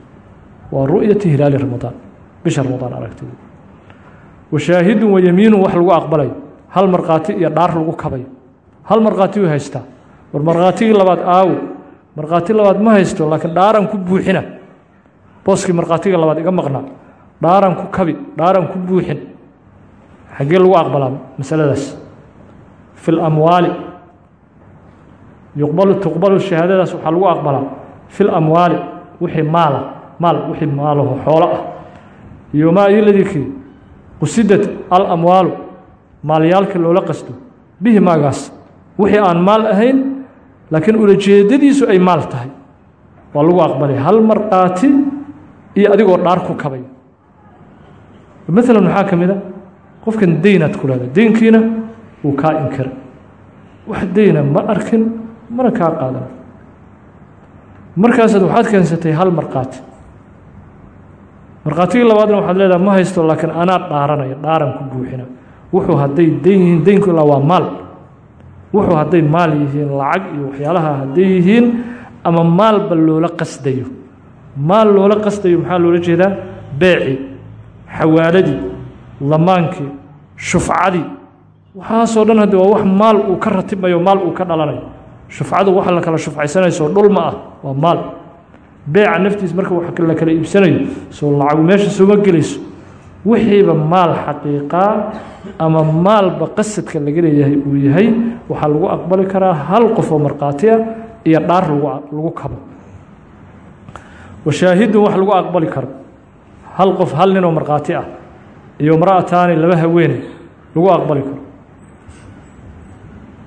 [SPEAKER 1] waa ru'yati hilaali ramadaan bisha ramadaan aragtida wa shaahidun wa yamiinun wax lagu aqbalayo hal markhaati iyo dhaar lagu kabayo hal markhaati u haystaa war markhaatigii labaad aawo markhaati labaad ma haysto laakiin dhaaran ku buuxina. Booskii markhaatiga labaad iga maqnaa dhaaran ku kabi dhaaran ku buuxin. Xaggee lagu aqbalaa masaladaas. Fi lamwaali yuqbalu tuqbalu shahaadadaas waxaa lagu aqbalaa fi lamwaali wixii maala maal wixii maalaho xoolo ah. Iyo maa iyoladikii qusidat alamwaalu maalyaalka loola qasto bihi maagaas. Wixii aan maal ahayn laakiin ulajeedadiisu ay maal tahay. Waa lagu aqbalay hal markhaati iyo adigoo dhaar ku kabay. Maalan maxaa ka mid a qofkan deynaad ku leedahay. Deynkiina wuu kaa inkira wax deyna ma arkin mana kaa qaadan. Markaasaad waxaad keensatay hal markhaati markhaatigii labaadna waxaad leedahay ma haysto laakiin anaa dhaaranaya dhaaran ku buuxina. Wuxuu hadday deyn yihiin deynku ilaa waa maal. Wuxuu hadday maal yihiin lacag iyo waxyaalaha hadday yihiin ama maalba loola qasdayo. Maal loola qasdayo maxaa loola jeedaa? Beeci xawaaladii lamaankii shufcadii waxaasoo dhan haddi waa wax maal uu ka ratimayo maal uu ka dhalanayo. Shufcadu waxa la kala shufcaysanayso dhul ma ah waa maal beeca naftiis marka wax la kala iibsanayo soo lacagu meesha sooma gelayso. Wixiiba maal xaqiiqaa ama maalba qasadka laga leeyahay uu yahay waxaa lagu aqbali karaa hal qof oo markhaati ah iyo dhaar lagu kabo. Washaahidun wax lagu aqbali karo. Hal qof hal nin oo markhaati ah iyo imra'ataani laba haweeney lagu aqbali karo.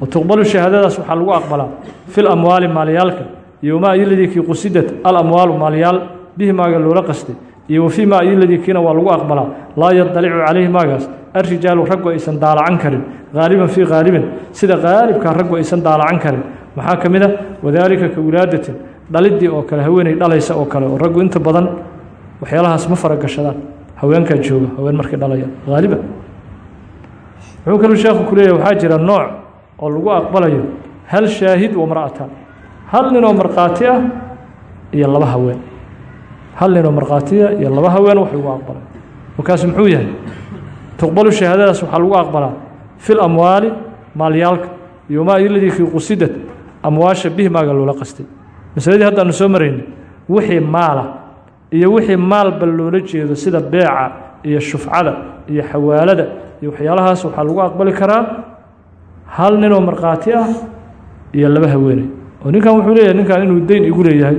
[SPEAKER 1] Watuqbalu shahaadadaas waxaa lagu aqbalaa fi lamwaali maalyaalka iyo wamaa iyoladii kii qusidat alamwaalu maalyaal bihi maaga loola qastay iyo wafii maa iyoladii kiina waa lagu aqbalaa laa yadalicu calayhi maagaas arrijaalu raggu aysan daalacan karin haaliban fii haalibin sida haalibkaa raggu aysan daalacan karin. Maxaa ka mid a wadaalika ka wilaadatin dhalidii oo kale haweeney dhalaysa oo kale oo raggu inta badan waxyaalahaas ma faragashadaan haweenkaa jooga haween markay dhalayaan haaliba wuxuu kaluu sheekhu jira nooc oo lagu aqbalayo hal shaahid wa hal ninoo markhaati ah iyo laba haween. Hal ninoo markhaatiya iyo laba haween wax lagu aqbalay. Markaas muxuu yahay? Tuqbalu shahaadadaas waxaa lagu aqbalaa fi lamwaali maalyaalka iyo maa iladii kii qusidad amwaasha bih maaga loola qastay. Masaladii haddaanu soo marayna wixii maala iyo wixii maalba loola jeedo sida beeca iyo shufcada iyo xawaalada iyo waxyaalahaas waxaa lagu aqbali karaa hal ninoo markhaati ah iyo laba haweeney oo ninkan wuxuu leeyahay ninkan inuu deyn igu leeyahay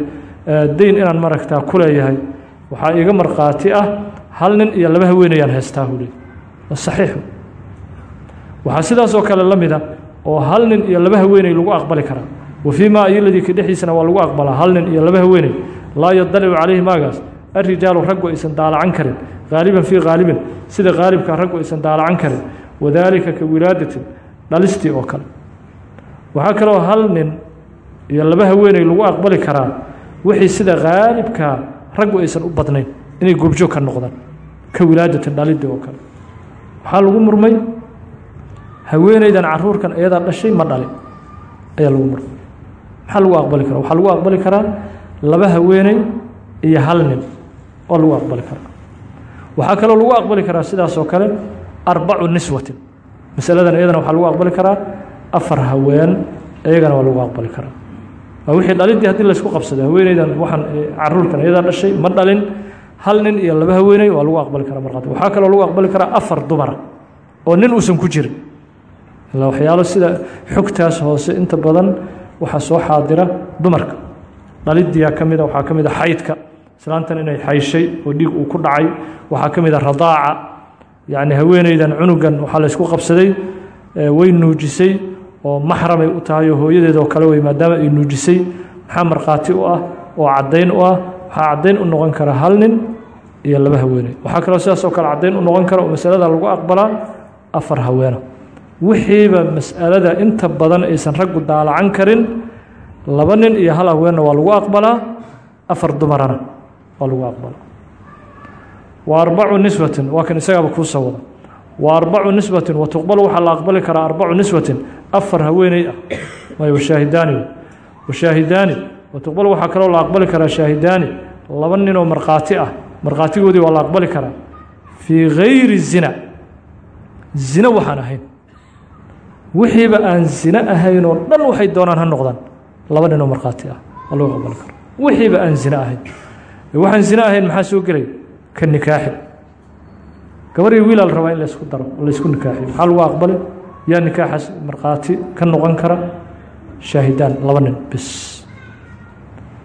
[SPEAKER 1] deyn inaan maragtaa ku leeyahay waxaa iga markhaati ah hal nin iyo laba haweeneyaan haystaa buu leeyahy waa saxiixu. Waxaa sidaas oo kale la mida oo hal nin iyo laba haweeney lagu aqbali karaa. Wa fii maa iyoladii ka dhexdiisana waa lagu aqbalaa hal nin iyo laba haweeney. Laa yadalicu calayhi maagaas. Arrijaalu raggu aysan daalacan karin. Haaliban fii haalibin sida haalibka raggu aysan daalacan karin. Wadaalika ka wilaadatin dhalistii oo kale. Waxaa kaloo hal nin iyo laba haweeney lagu aqbali karaa wixii sida haalibkaa raggu aysan u badnayn inay goobjoog ka noqdaan ka wilaadatin dhalidii oo kale. Waxaa lagu murmay haweeneydan caruurkan iyadaa dhashay ma dhalin ayaa lagu murmay. Maxaa lagu aqbali karaa? Waxaa lagu aqbali karaa laba haweeney iyo hal nin oo lagu aqbali karaa. Waxaa kaloo lagu aqbali karaa sidaas kale arbacu niswatin. Masaladan iyadana waxaa lagu aqbali karaa afar haween iyagana waa lagu aqbali karaa wixii dhalidii haddii laysku qabsado haweeneydan waxaan caruurkan iyadaa dhashay ma dhalin. Hal nin iyo laba haweeney waa lagu aqbali karaa markhaati. Waxaa kaloo lagu aqbali karaa afar dumara oo nin uusan ku jirin. Ilaa waxyaalo sida xogtaas hoose inta badan waxaa soo xaadira dumarka. Dhalidiyaa ka mida waxaa ka mid a xaydka. Islaantan inay xayshay oo dhiig uu ku dhacay. Waxaa ka mid a radaaca. Yacni haweeneydan cunugan waxaa laysku qabsaday way nuujisay oo maxramay u tahay oo hooyadeedoo kale wey maadaama ay nuujisay maxaa markhaati u ah oo caddayn u ah waxaa caddayn u noqon kara hal nin iyo laba haweeney. Waxaa kaloo sidaas oo kale caddayn u noqon kara oo masalada lagu aqbalaa afar haweena wixiiba mas'alada inta badan aysan raggu daalacan karin laba nin iyo hal haweenna waa lagu aqbalaa afar dumarana waa lagu aqbalaa. Wa arbacu nisbatin waa kan isagaaba kuu soo wada. Wa arbacu nisbatin wa waxaa la aqbali karaa arbacu nisbatin afar haweeney ah. May washaahidaani washaahidaani wa tuqbalu waxaa kaloo la aqbali karaa shaahidaani laba ninoo markhaati ah. Markhaatigoodii waa la aqbali karaa. Fii gayri zina zina waxaan ahayn. Wixiiba aan zina ahayn oo dhan waxay doonaan ha noqdaan. Laba ninoo markhaati ah waa aqbali kara wixiiba aan zina ahayn. Waxaan zina ahayn maxaa soo gelaya ka nikaaxi gabar iyo wiilaa la rabaa in laysku daro laysku nikaaxiyo maxaa lagu aqbali yaa nikaaxaas markhaati ka noqon kara shaahidaan laba nin bis.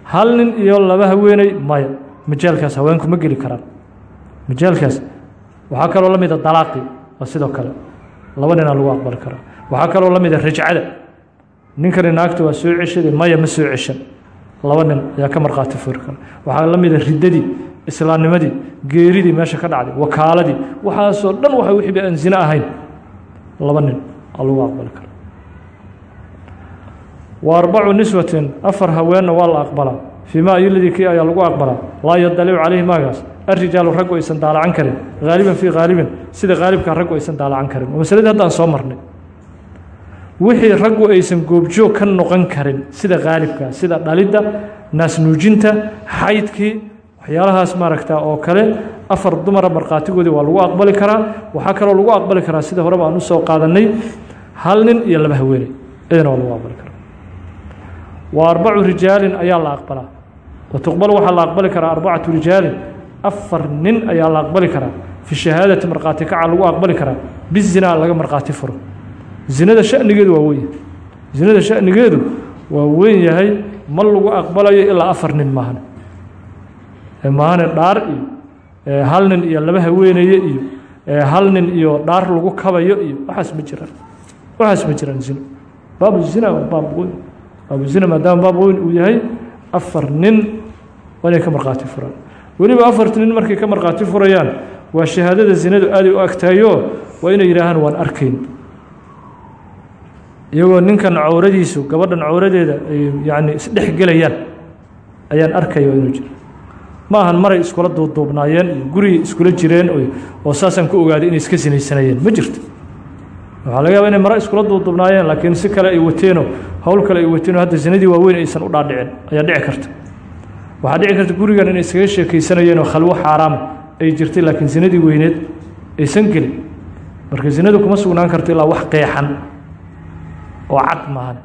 [SPEAKER 1] Hal nin iyo laba haweeney maya. Majaalkaas haweenku ma geli karaan. Majaalkaas waxaa kaloo la mida dalaaqi waa sidoo kale. Laba ninaa lagu aqbali karaa. Waxaa kaloo la mida rajcada. Ninkani naagta waa soo ceshaday maya ma soo ceshan. Laba nin ayaa ka markhaati furi kara. Waxaa la mida riddadii islaamnimadii geeridii meesha ka dhacday wakaaladii. Waxaasoo dhan waxa wixiiba aan zine ahayn laba nin aa lagu aqbali kara wa arbacu niswatin afar haweenna waa la aqbalaa fii ma iyoladii kii ayaa lagu aqbalaa laa yadalicu calayhi maagaas. Arrijaalu raggu aysan daalacan karin. Haaliban fii haalibin sida haalibka raggu aysan daalacan karin. Waa masaladii haddaan soo marnay. Wixii raggu aysan goobjoog ka noqon karin sida haalibka sida dhalidda naasnuujinta xaydkii waxyaalahaas maaragta oo kale afar dumara markhaatigoodii waa lagu aqbali karaa. Waxaa kaloo lagu aqbali karaa sida horeba aan u soo qaadanay hal nin iyo laba haweeney idina waa lagu aqbali karaa. Wa arbacu rijaalin ayaa la aqbalaa wa tuqbal waxaa la aqbali karaa arbacatu rijaalin afar nin ayaa la aqbali karaa. Fi shahaadati markhaati kaca lagu aqbali karaa. Bizinaa laga markhaati furo. Zinada shanigeedu waa weyn. Zinada shanigeedu waa weyn yahay. Ma lagu aqbalayo ilaa afar nin maahan. Maahane dhaar iyo hal nin iyo laba haweeneye iyo hal nin iyo dhaar lagu kabayo iyo waxaas ma jiraan. Waxaas ma jiraan zino baabu zina waa baab weyn. Baabu zina maadaama baab weyn uu yahay afar nin waa inay ka markhaati furaan. Weliba afarta nin markay ka markhaati furayaan waa shahaadada zinadu aaday u agtahayo waa inay yidhaahaan waan arkayn. Iyagoo ninkan cawradiisu gabadhan cawradeeda ay yacni isdhex gelayaan ayaan arkaya inuu jiro ma ahan maray iskula duubduubnaayeen iyo gurigii iskula jireen oo saasaan ku ogaaday inay iska sinaysanayeen. Ma jirto. Waxaa laga yaaba inay mare iskula duubduubnaayeen laakiin si kale ay wateenoo howl kale ay wateenoo hadda zinadii waaweyn aysan u dhaadhicin. Ayaa dhici karta. Waxaa dhici karta gurigan inay iskaga sheekaysanayeen oo khalwo xaaraama ay jirtay laakiin zinadii weyneed aysan gelin. Marka zinadu kuma sugnaan karto ilaa wax qeexan oo cad maahan.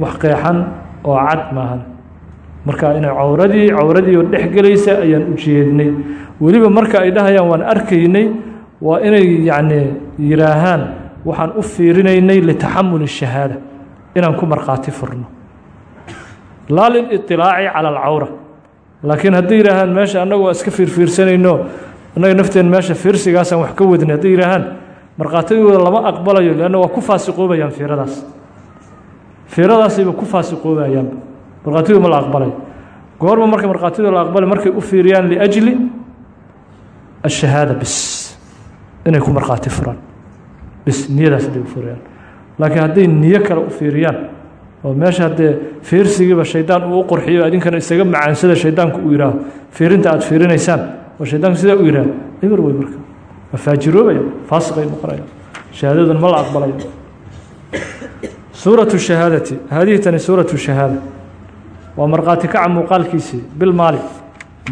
[SPEAKER 1] Wax qeexan oo cad maahan marka inay cawradii cawradii oo dhex gelaysa ayaan u jeednay. Weliba marka ay dhahayaan waan arkaynay waa inay yacni yidhaahaan waxaan u fiirinaynay litaxamuli shahaada inaan ku markhaati furno. Laa liliطilaaci cala alcawra laakiin hadday yidhaahaan meesha annagu waa iska fiirfiirsanayno annaga nafteen meesha fiirsigaasaan wax ka wadnay hadday yidhaahaan markhaatigooda lama aqbalayo leanna waa ku faasiqoobayaan fiiradaas. Fiiradaasayba ku faasiqoobayaanba markhaatidooda ma la aqbalayo goorma marka markhaatidooda la aqbalay markay u fiiriyaan liajli ashahaada bis. Inay ku markhaati furaan. Bis niyadaas hadday u fiiriyaan. Laakiin hadday niyo kale u fiiriyaan oo meesha haddee fiirsigiiba shaydaan uu u qurxiyo idinkana isaga macaansada shaydaanku uu yihaaho fiirinta aad fiirinaysaan oo shaydaanku sidaa u yihaaho eber wey marka. Waa faajiroobaya faasiqay noqonaya. Shahaadadan ma la aqbalayo. Suuratu shahaadati haadihi tani suuratu shahaada waa markhaati kaca muuqaalkiisii bil maali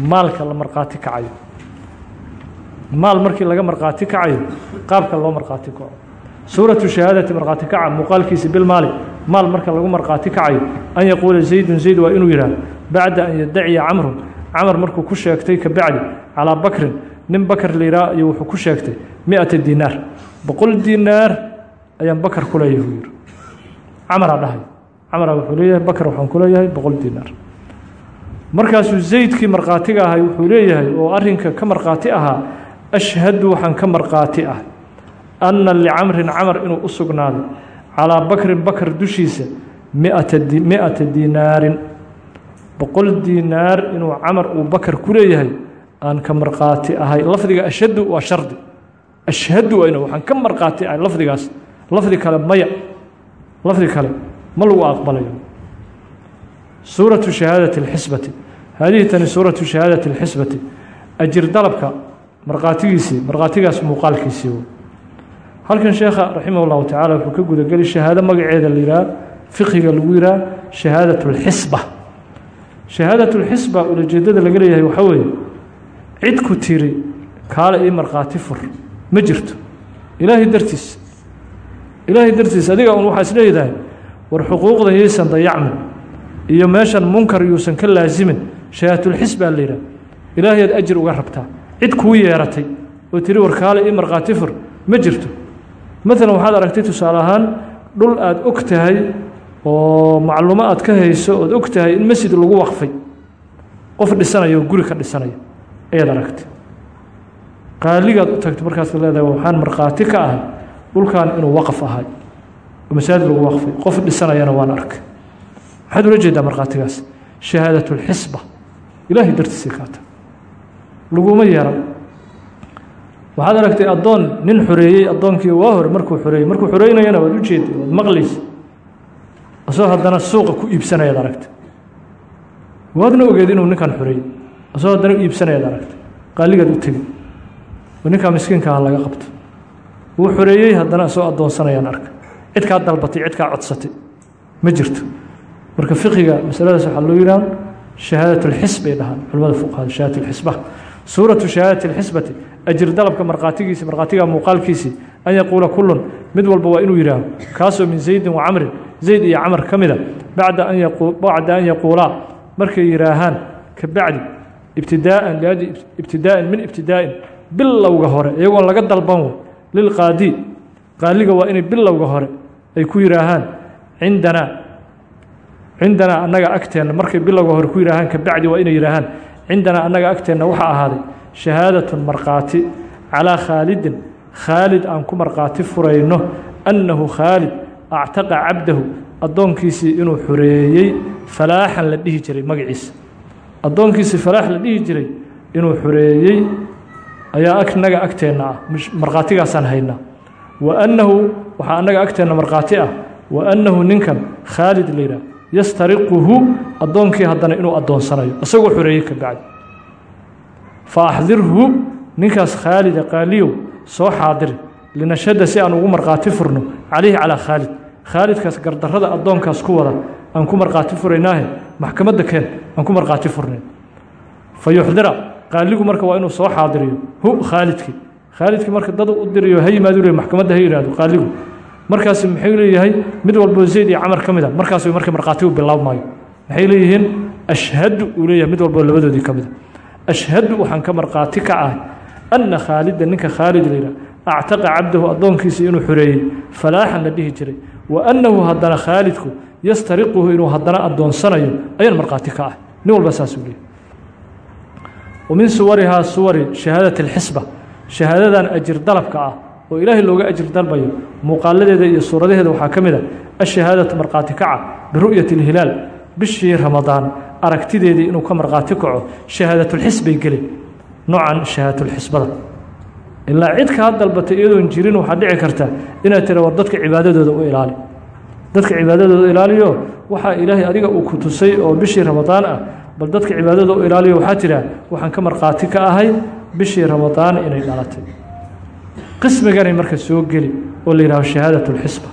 [SPEAKER 1] maalka la markhaati kacayo. Maal markii laga markhaati kacayo qaabka loo markhaati kaco suuratu shahaadati markhaati kaca muuqaalkiisi bilmaali maal marka lagu markhaati kacayo. An yaquula zaydun zayd waa inuu yidhaah bacda an yadaciya camrun. Camar markuu ku sheegtay ka bacdi calaa bakrin nin bakar la yidhaah ayuu wuxuu ku sheegtay mi-ata dinaar. Boqol dinaar ayaan bakar ku leeyahay buu yidhi. Camaraa dhahay camaraa wuxuu leeyahay bakar waxaan ku leeyahay boqol dinaar markaasuu zaydkii markhaatiga ahay wuxuu leeyahay oo arrinka ka markhaati ahaa ashhadu waxaan ka markhaati ah anna licamrin camar inuu u sugnaaday calaa bakrin bakar dushiisa miata dinaarin boqol dinaar inuu camar uu bakar ku leeyahay aan ka markhaati ahay. Lafdiga ashhadu waa shardi. Ashhadu waxaan ka markhaati ahay lafdigaas. Lafdi kale maya. Lafdi kale ma lagu aqbalayo suuratu shahaadati اlxisbati haadihi tani suuratu shahaadati اlxisbati ajir dalabka markhaatigiisii markhaatigaas muuqaalkiisii halkan sheekha raximah اllahu tacala wuxuu ka gudageli shahaado magaceeda la yidhaha fiqiga lagu yidhaha shahaadaة اlxisba shahaadaة اlxisba ulajeedada laga leeyahay waxaa weeye cid ku tiri kaale ii markhaati fur ma jirto ilaahay dartiis ilaahay dartiis adiga un waxaa is leedahay war xuquuqdan yaysan dayacmin iyo meeshan munkar yuusan ka laasimin shahaadatuulxisbaa la yidhaha ilaahayaad ajir uga rabtaa. Cid kuu yeeratay oo tiri war kaale ii markhaati fur ma jirto. Maalan waxaad aragtay tusaale ahaan dhul aad og tahay oo macluumo aad ka hayso ood og tahay in masjid lagu waqfay. Qof dhisanaya oo guri ka dhisanaya ayaad aragtay. Qaaligaad u tagtay markaas leedahay waxaan markhaati ka ahay dhulkan inuu waqf ahay masaajid lagu waqfay qof dhisanayana waan arkay maxaad ula jeedaa markhaatigaas? Shahaadaةulxisba ilaahay dartiisay kaata laguma yeeran waxaad aragtay addoon nin xoreeyey addoonkii waa hore markuu xoreeyey markuu xoreynayana waad u jeeday waad maqlaysa asoo haddana suuqa ku iibsanayaad aragtay. Waadna ogeed inuu ninkan xoreeyey asoo haddana iibsanayaad aragtay. Qaaligaad u tegi oo ninkaa miskiinka ah laga qabto. Wuu xoreeyey haddana asoo addoonsanayaan arka cid kaa dalbatay cid kaa codsatay ma jirto marka fiqiga masaladaas waxaa loo yidhaha shahaadat اlxisb ay dhahaan culamada fuqahada shahaadat اlxisba suuratu shahaadati اlxisbati ajir dalabka markhaatigiisi markhaatiga muuqaalkiisii an yaquula kulun mid walba waa inuu yidhaaho kaasoo min zaydin wa camrin zayd iyo camar ka mida bacda an bacda an yaquulaa markay yidhaahaan ka bacdi ibtidaaan liajli ibtidaa'in min ibtidaa'in bilowga hore iyagoon laga dalban wey lilqaadi qaaliga waa inay bilowga hore ay ku yidhaahaan cindanaa cindanaa annaga agteenna. Markay bilowga hore ku yidhaahaan ka bacdi waa inay yidhaahaan cindanaa annaga agteenna waxaa ahaaday shahaadatun markhaati calaa khaalidin khaalid aan ku markhaati furayno annahu khaalid actaqa cabdahu addoonkiisii inuu xoreeyey falaaxan la dhihi jiray magaciisa addoonkiisii falaax la dhihi jiray inuu xoreeyey ayaa agnaga agteenna ah markhaatigaasaan haynaa wa annahu waxaa annaga agteenna markhaati ah wa annahu ninkan khaalid la yidhaah yastariquhu addoonkii haddana inuu addoonsanayo isagoo xoreeyey ka bacdi. Fa axdirhu ninkaas khaalida qaaliyow soo xaadiri linashhada si aan ugu markhaati furno calayhi calaa khaalid khaalidkaas gardarrada addoonkaas ku wada aan ku markhaati furaynaahe maxkamadda keen aan ku markhaati furnay fa yuxdira qaaligu marka waa inuu soo xaadiriyo hu khaalidkii khaalidkii marka dad u diriyo ha yimaadu le maxkamadda ha yidhahdo qaaligu. Markaasi maxay leeyahay mid walboo zayd iyo camar ka mid a markaas markii markhaatigu bilaabmaayo. Maxay leeyihiin? Ashhadu uu leeyahay mid walboo labadoodii ka mid a ashhadu waxaan ka markhaati ka ahay anna khaalida ninka khaalid la yidhah actaqa cabdahu addoonkiisa inuu xoreeyey falaaxan la dhihi jiray. Wa annahu haddana khaalidku yastariquhu inuu haddana addoonsanayo ayaan markhaati ka ah shahaadadan ajir dalabka ah oo ilaahay looga ajir dalbayo muuqaaladeeda iyo suuradaheeda waxaa ka mid a ashahaadatu markhaati kaca biru'yati اlhilaal bishii ramadaan aragtideedii inuu ka markhaati kaco shahaadatulxisbay geli noocan shahaadatulxisbada ilaa cid kaa dalbatay iyadoon jirin waxaa dhici karta inaad tira war dadka cibaadadooda u ilaali. Dadka cibaadadooda ilaaliyo waxaa ilaahay adiga uu ku tusay oo bishii ramadaan ah bal dadka cibaadada u ilaaliyo waxaa tiraa waxaan ka markhaati ka ahay bishii ramadaan inay dhalatay. Qismiganay marka soo geli oo la yidhahdo shahaadat اlxisba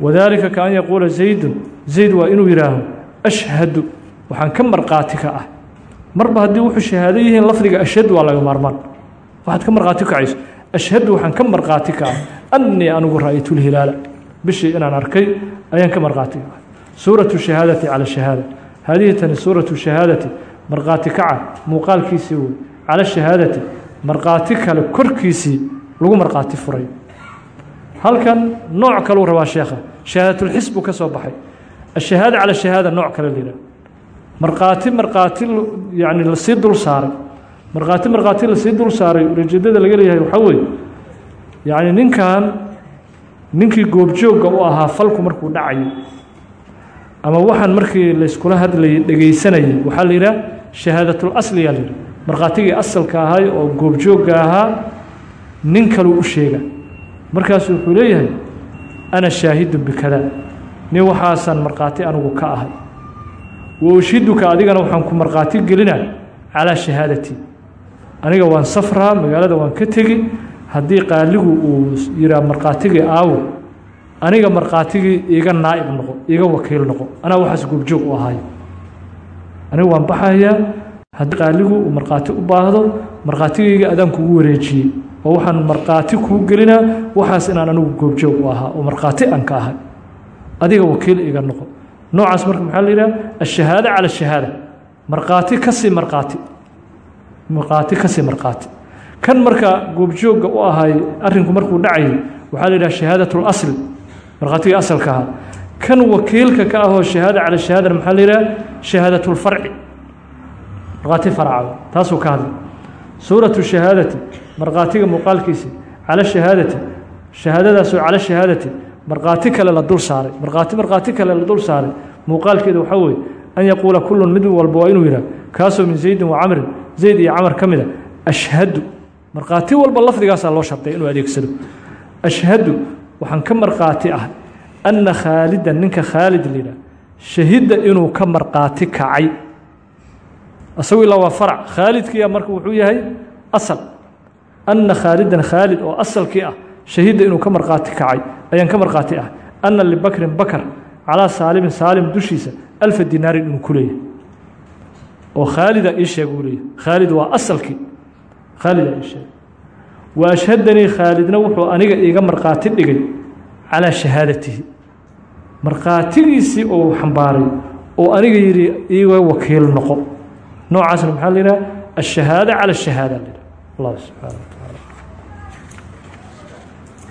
[SPEAKER 1] wadaalika kaan yaquula zaydun zayd waa inuu yidhaaho ashhadu waxaan ka markhaati ka ah. Marba haddii wuxuu shahaado yihiin lafdiga ashhadu waa laga maarmaan. Waxaad ka markhaati kacayso ashhadu waxaan ka markhaati ka ah. Annii anigu ra'aytu lhilaala bishii inaan arkay ayaan ka markhaati ka ah. Suuratu shahaadati cala shahaada. Tani suuratu shahaadati markhaati kaca muuqaalkiisii wey cala shahaadati markhaati kale korkiisii lagu markhaati furay. Halkan nooc kaluu rabaa sheekha shahaadatulxis buu ka soo baxay. Ashahaada cala shahaada nooc kale layidhah markhaati markhaati yani la sii dul saaray. Markhaati markhaati la sii dul saaray ujeedada laga leeyahay waxaa weeye yacni ninkan ninkii goobjoogga u ahaa falku markuu dhacayo ama waxaan markii layskula hadlayay dhegaysanayay waxaa la yidhaha shahaadatul asliyaa la yidhaha markhaatigii asalka ahay oo goobjoogga ahaa nin kaluu u sheega. Markaasu wuxuu leeyahay ana shaahidun bikada. Nin waxaasaan markhaati anigu ka ahay. Wa ushiduka adigana waxaan ku markhaati gelinaa calaa shahaadatii aniga waan safraa magaalada waan ka tegi. Haddii qaaligu uu yihaa markhaatigii aawo aniga markhaatigii iiga naa'ib noqo iiga wakiil noqo. Anaa waxaas goobjoog u ahaay aniga waan baxayaa haddii qaaligu uu markhaati u baahdo markhaatigayga adaan kugu wareejiyey oo waxaan markhaati kuu gelinaa waxaas inaan anigu goobjoog u ahaa oo markhaati aan ka ahay. Adiga wakiil iga noqo. Noocaas marka maxaa la yidhaha? Ashahaada cala shahaada markhaati ka sii markhaati. Markhaati ka sii markhaati. Kan marka goobjoogga u ahay arrinku markuu dhacayay waxaa la yidhaha shahaadat اlasl markhaatigii asalka ahaa. Kan wakiilka ka ahoo shahaada cala shahaadana maxaa la yidhaha? Shahaadat اlfarci markhaati farca taasuu ka hadlay. Suuratu shahaadati markhaatiga muuqaalkiisi cala shahaadati shahaadadaasoo cala shahaadati markhaati kale la dul saaray. Markhaati markhaati kale la dul saaray. Muuqaalkeeda waxaa weeye an yaquula kullun mid walba waa inuu yidhah kaasoo min zaydin wa camrin zayd iyo camar ka mida ashhadu. Markhaati walba lafdigaasaa loo shartay inuu adeegsado. Ashhadu waxaan ka markhaati ah anna khaalidan ninka khaalid layidhah shahidda inuu ka markhaati kacay asagu ilaa waa farac. Khaalidkiia marka wuxuu yahay asal. Anna khaalidan khaalid oo asalkii ah shahidda inuu ka markhaati kacay ayaan ka markhaati ah anna libakrin bakar calaa saalimin saalim dushiisa alfa dinaarin inuu ku oo khaalida ii sheeg uu leeyahay. Khaalid waa asalkii. Sheeg wa ashhadanii khaalidna wuxuu aniga iiga markhaati dhigay calaa shahaadatihi. Markhaatigiisii oo xambaaray oo aniga yidhi iiga wakiil noqo noocaasna maxaa la yidhaha ashahaada cala ashahaada la yidhaha allah taala